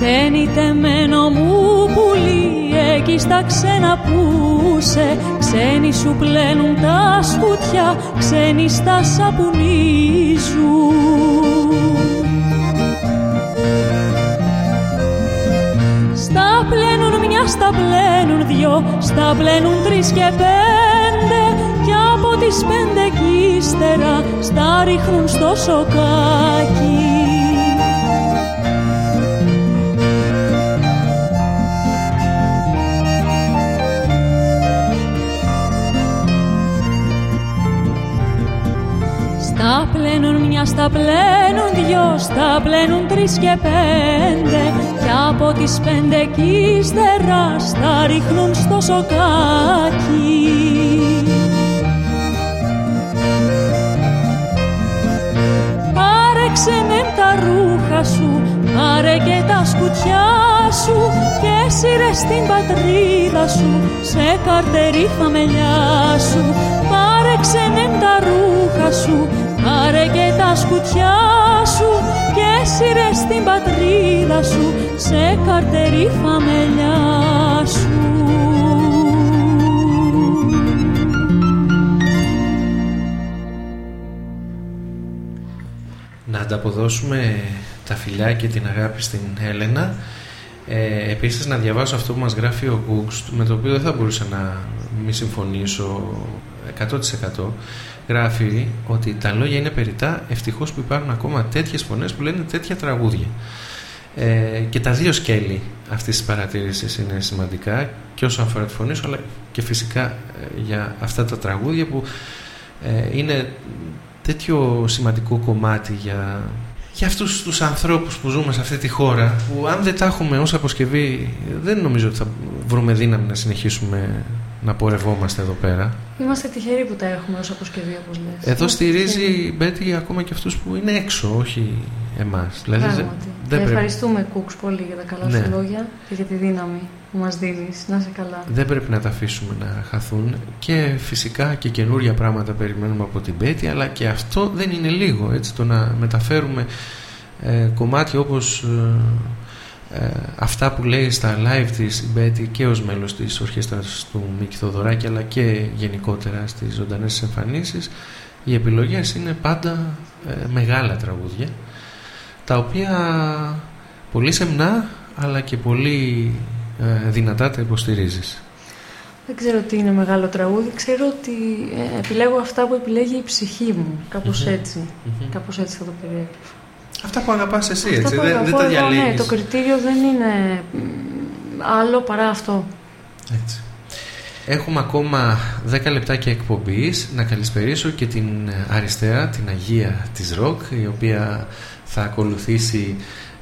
Ξενιτεμένο μου πουλί εκεί στα ξένα που σε. Ξένοι σου πλένουν τα σκουτιά, ξένοι στα σαπουνίζουν. Στα πλένουν μια, στα πλένουν δυο, στα πλένουν τρεις και πέντε. Κι από τις πέντε κι ύστερα στα ρίχνουν στο σοκάκι πλένουν μια, στα πλένουν δυο, στα πλένουν τρεις και πέντε Κι από τις πέντε κι ύστερα στα ρίχνουν στο σοκάκι Πάρε ξενέ τα ρούχα σου, πάρε και τα σκουτιά σου και σύρε στην πατρίδα σου, σε καρτερή φαμελιά σου. Πάρε ξενέ τα ρούχα σου, πάρε και τα σκουτιά σου και σύρε στην πατρίδα σου, σε καρτερή φαμελιά σου. Να ανταποδώσουμε τα φιλιά και την αγάπη στην Έλενα. Ε, επίσης να διαβάσω αυτό που μας γράφει ο Googs, με το οποίο δεν θα μπορούσα να μη συμφωνήσω 100%. Γράφει ότι τα λόγια είναι περιτά, ευτυχώς που υπάρχουν ακόμα τέτοιες φωνές που λένε τέτοια τραγούδια. Ε, και τα δύο σκέλη αυτής της παρατήρησης είναι σημαντικά και όσον αφορά τη φωνή σου αλλά και φυσικά ε, για αυτά τα τραγούδια που ε, είναι τέτοιο σημαντικό κομμάτι για, για αυτούς τους ανθρώπους που ζούμε σε αυτή τη χώρα που αν δεν τα έχουμε ως αποσκευή δεν νομίζω ότι θα βρούμε δύναμη να συνεχίσουμε να πορευόμαστε εδώ πέρα. Είμαστε τυχεροί που τα έχουμε ως αποσκευή, όπως λες. Εδώ Είμαστε στηρίζει τυχεροί. η Μπέτη ακόμα και αυτούς που είναι έξω, όχι εμάς. Δηλαδή δεν- Πράγματι. δεν Και πρέπει- ευχαριστούμε, Κούξ, πολύ για τα καλά Ναι. σου λόγια και για τη δύναμη που μας δίνεις. Να είσαι καλά. δεν πρέπει να τα αφήσουμε να χαθούν και φυσικά και καινούργια πράγματα περιμένουμε από την Πέτη αλλά και αυτό δεν είναι λίγο έτσι το να μεταφέρουμε ε, κομμάτια όπως ε, ε, αυτά που λέει στα live της η Μπέτη και ως μέλος της ορχήστρας του Μίκη Θοδωράκη αλλά και γενικότερα στις ζωντανές εμφανίσεις οι επιλογές είναι πάντα ε, μεγάλα τραγούδια τα οποία πολύ σεμνά αλλά και πολύ ε, δυνατά τα υποστηρίζεις. Δεν ξέρω τι είναι μεγάλο τραγούδι. Ξέρω ότι ε, επιλέγω αυτά που επιλέγει η ψυχή μου. Κάπως Μμμ. έτσι. Κάπως έτσι θα το περιέγραψω. Αυτά που αγαπάς εσύ, Αυτά έτσι, που δεν, αγαπώ δεν τα εγώ, διαλέγεις. Ναι, το κριτήριο δεν είναι μ, άλλο παρά αυτό. Έτσι. Έχουμε ακόμα 10 λεπτάκια εκπομπής να καλησπερίσω και την Αριστεία, την Αγία της Ροκ η οποία θα ακολουθήσει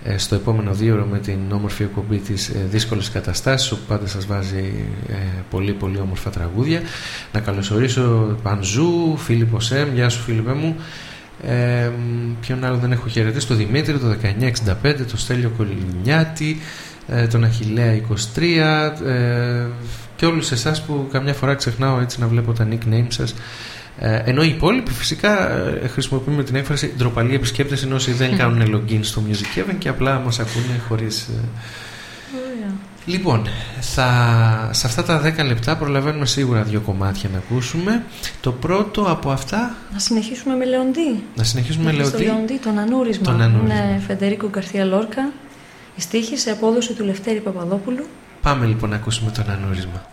ε, στο επόμενο δύο με την όμορφη εκπομπή της ε, δύσκολες καταστάσεις όπου πάντα σας βάζει ε, πολύ πολύ όμορφα τραγούδια να καλωσορίσω Πανζού, Φίλιππο Σέμ γεια σου Φίλιππε μου ε, μ, ποιον άλλο δεν έχω χαιρετήσει το Δημήτρη το 1965 το Στέλιο Κολυνιάτη ε, τον Αχιλέα 23 ε, και όλους εσάς που καμιά φορά ξεχνάω έτσι να βλέπω τα nickname σας. Ε, ενώ οι υπόλοιποι φυσικά ε, χρησιμοποιούμε την έκφραση ντροπαλοί επισκέπτες ενώ όσοι δεν κάνουν login στο Music Heaven και απλά μας ακούνε χωρίς... ε, Λοιπόν, θα, σε αυτά τα 10 λεπτά προλαβαίνουμε σίγουρα δύο κομμάτια να ακούσουμε. Το πρώτο από αυτά... Να συνεχίσουμε με Λεοντή. Να συνεχίσουμε με Στο Λεωτή. Λεοντή, τον Ανούρισμα. Τον Ανούρισμα. Είναι Φεντερίκο Γκαρθία Λόρκα. Η στίχη σε απόδοση του Λευτέρη Παπαδόπουλου. Πάμε λοιπόν να ακούσουμε τον ανούρισμα.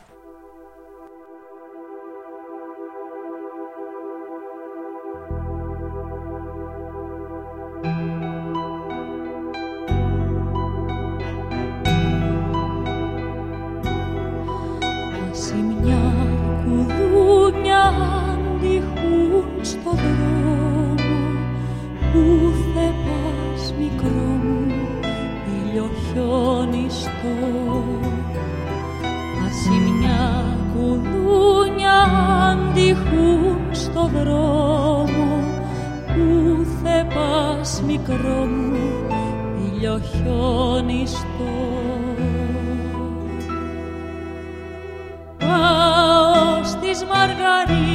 Πας μικρό μου ήλιο χιονιστό Πάω στις μαργαρίτες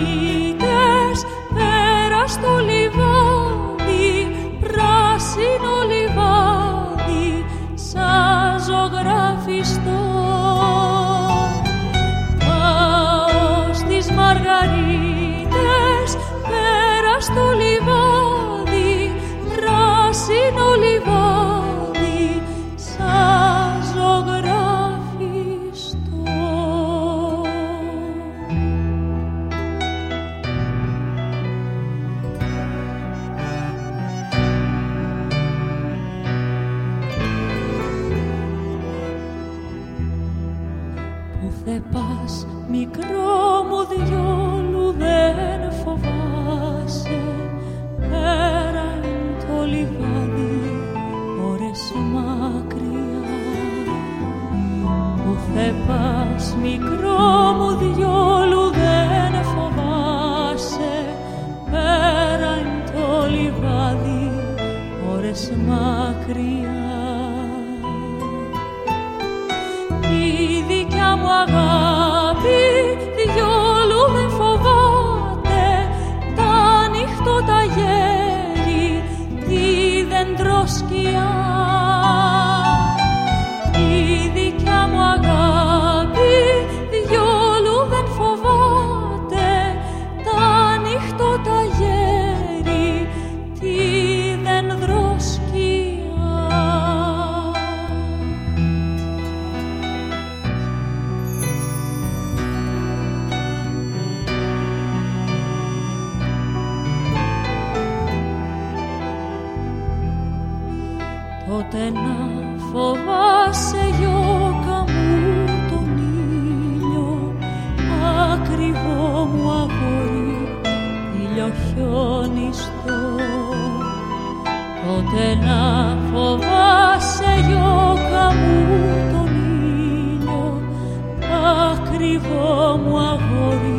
τότε να φοβάσαι γιώκα μου τον ήλιο. Ακριβό μου αγόρι ήλιο χιονιστό τότε να φοβάσαι γιώκα μου τον ήλιο. Ακριβό μου αγόρι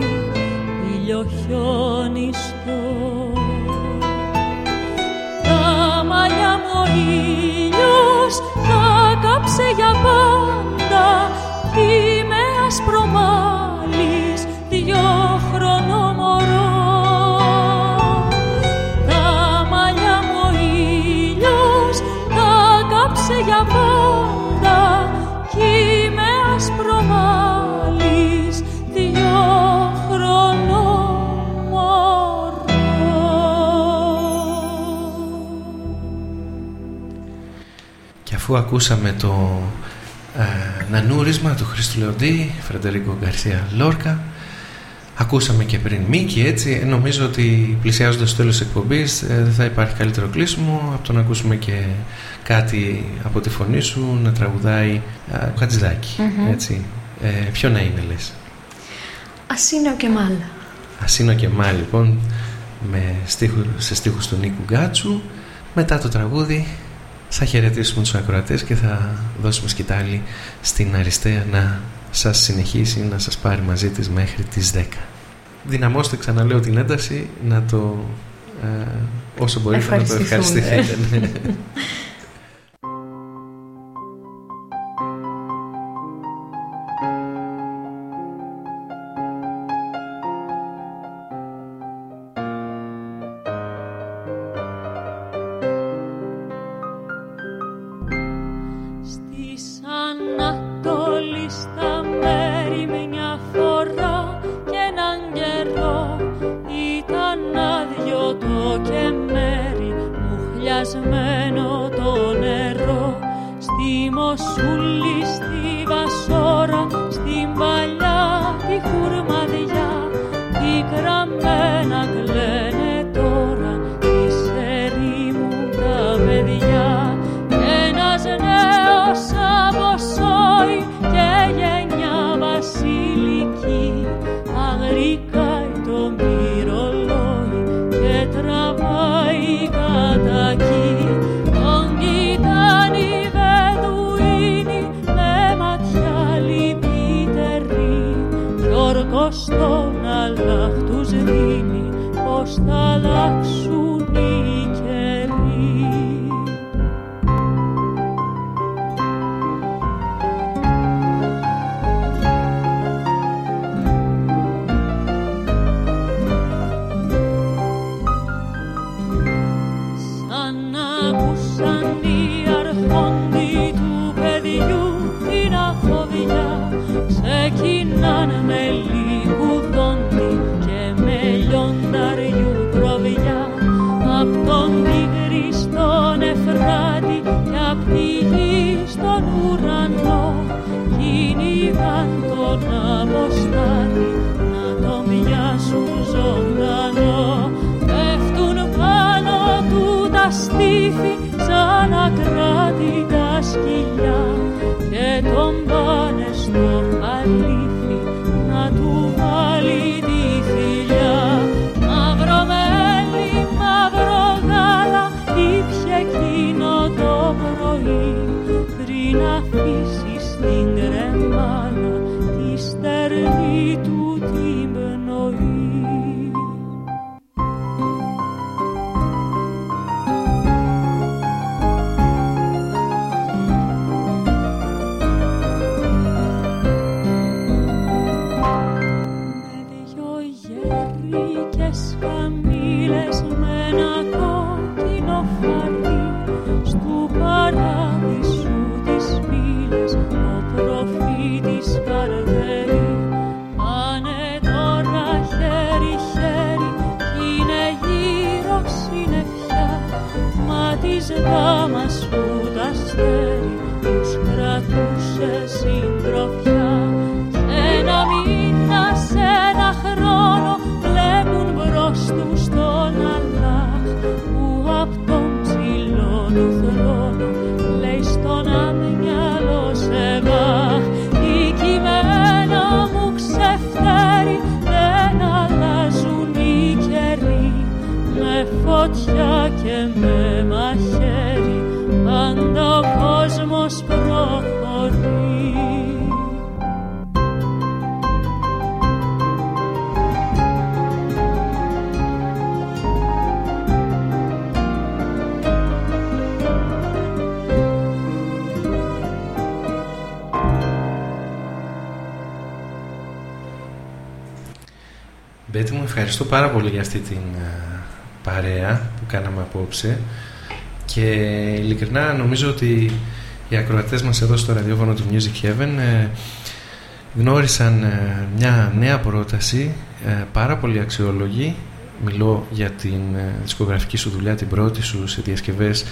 ήλιο αφού ακούσαμε το ε, νανούρισμα του Χρήστου Λεοντή, Φρεντερίκο Γκαρσία Λόρκα, ακούσαμε και πριν Μίκη, έτσι, ε, νομίζω ότι πλησιάζοντας το τέλος της εκπομπής ε, δεν θα υπάρχει καλύτερο κλείσιμο από το να ακούσουμε και κάτι από τη φωνή σου να τραγουδάει ε, ο χατζηδακη έτσι. Ε, ποιο να είναι λες; Ασίνο και μάλα. Ασίνο και Μά λοιπόν με στίχου, σε στίχους του Νίκου Γκάτσου μετά το τραγούδι θα χαιρετήσουμε τους ακροατές και θα δώσουμε σκητάλη στην Αριστεία να σας συνεχίσει να σας πάρει μαζί της μέχρι τις 10 δυναμώστε ξαναλέω την ένταση να το ε, όσο μπορείτε να το Ευχαριστηθούν, ευχαριστηθείτε ευχαριστώ πάρα πολύ για αυτή την ε, παρέα που κάναμε απόψε. Και ειλικρινά νομίζω ότι οι ακροατές μας εδώ στο ραδιόφωνο του Music Heaven ε, γνώρισαν ε, μια νέα πρόταση ε, πάρα πολύ αξιόλογη. Μιλώ για την ε, δισκογραφική σου δουλειά την πρώτη σου σε διασκευές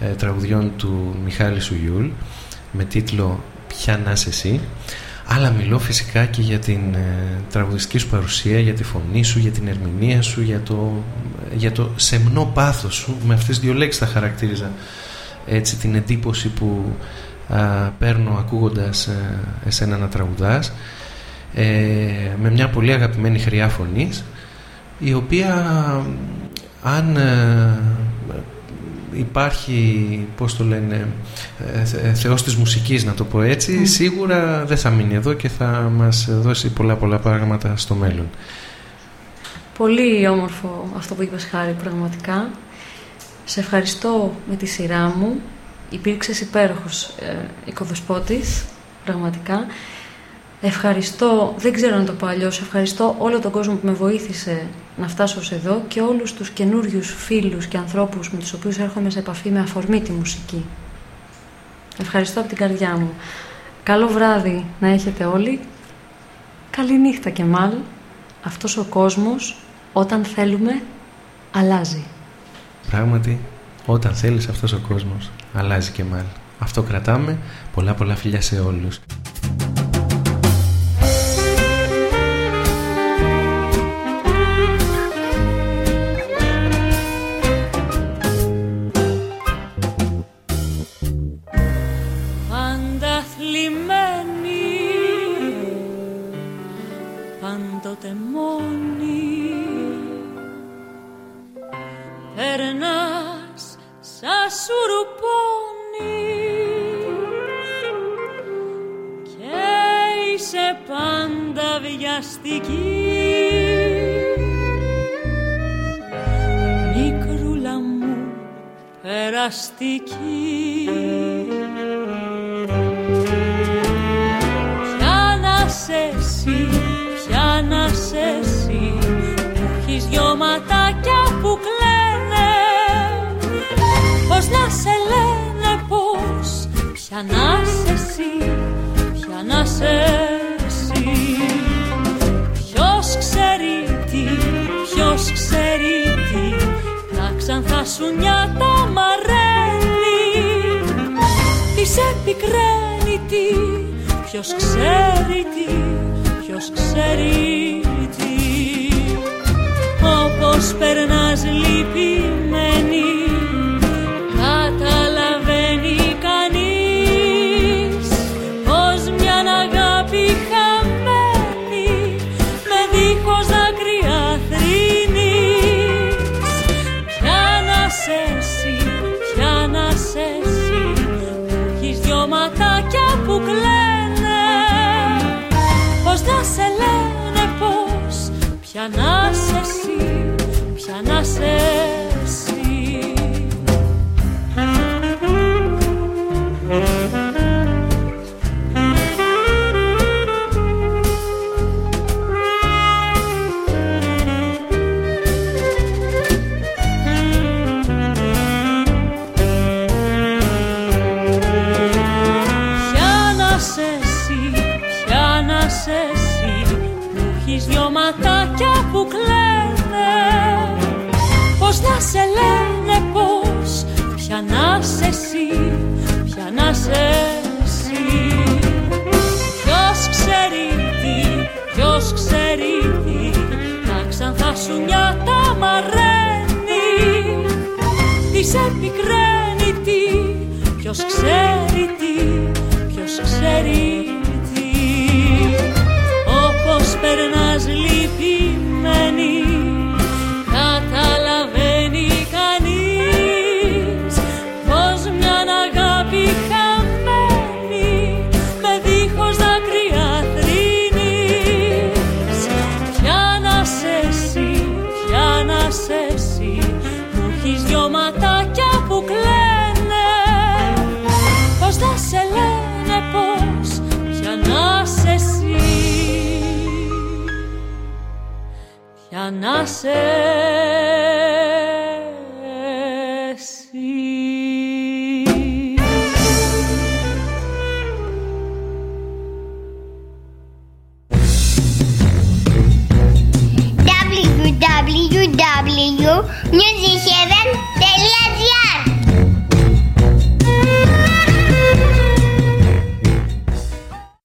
ε, τραγουδιών του Μιχάλη Σουγιούλ με τίτλο «Ποια να είσαι εσύ» αλλά μιλώ φυσικά και για την ε, τραγουδιστική σου παρουσία, για τη φωνή σου, για την ερμηνεία σου, για το, για το σεμνό πάθος σου. Με αυτές τις δύο λέξεις θα χαρακτήριζα έτσι την εντύπωση που α, παίρνω ακούγοντας ε, εσένα να τραγουδάς ε, με μια πολύ αγαπημένη χρειά φωνής η οποία αν ε, υπάρχει, πώς το λένε, ε, θεός της μουσικής να το πω έτσι, σίγουρα δεν θα μείνει εδώ και θα μας δώσει πολλά πολλά πράγματα στο μέλλον. Πολύ όμορφο αυτό που είπες Χάρη πραγματικά. Σε ευχαριστώ με τη σειρά μου. Υπήρξες υπέροχος ε, οικοδοσπότης, πραγματικά. Ευχαριστώ, δεν ξέρω να το πω αλλιώς, ευχαριστώ όλο τον κόσμο που με βοήθησε να φτάσω σε εδώ και όλους τους καινούριους φίλους και ανθρώπους με τους οποίους έρχομαι σε επαφή με αφορμή τη μουσική. Ευχαριστώ από την καρδιά μου. Καλό βράδυ να έχετε όλοι. Καλή νύχτα και μάλ. Αυτός ο κόσμος, όταν θέλουμε, αλλάζει. Πράγματι, όταν θέλεις αυτός ο κόσμος, αλλάζει και μάλλον. Αυτό κρατάμε. Πολλά πολλά φιλιά σε όλους. deki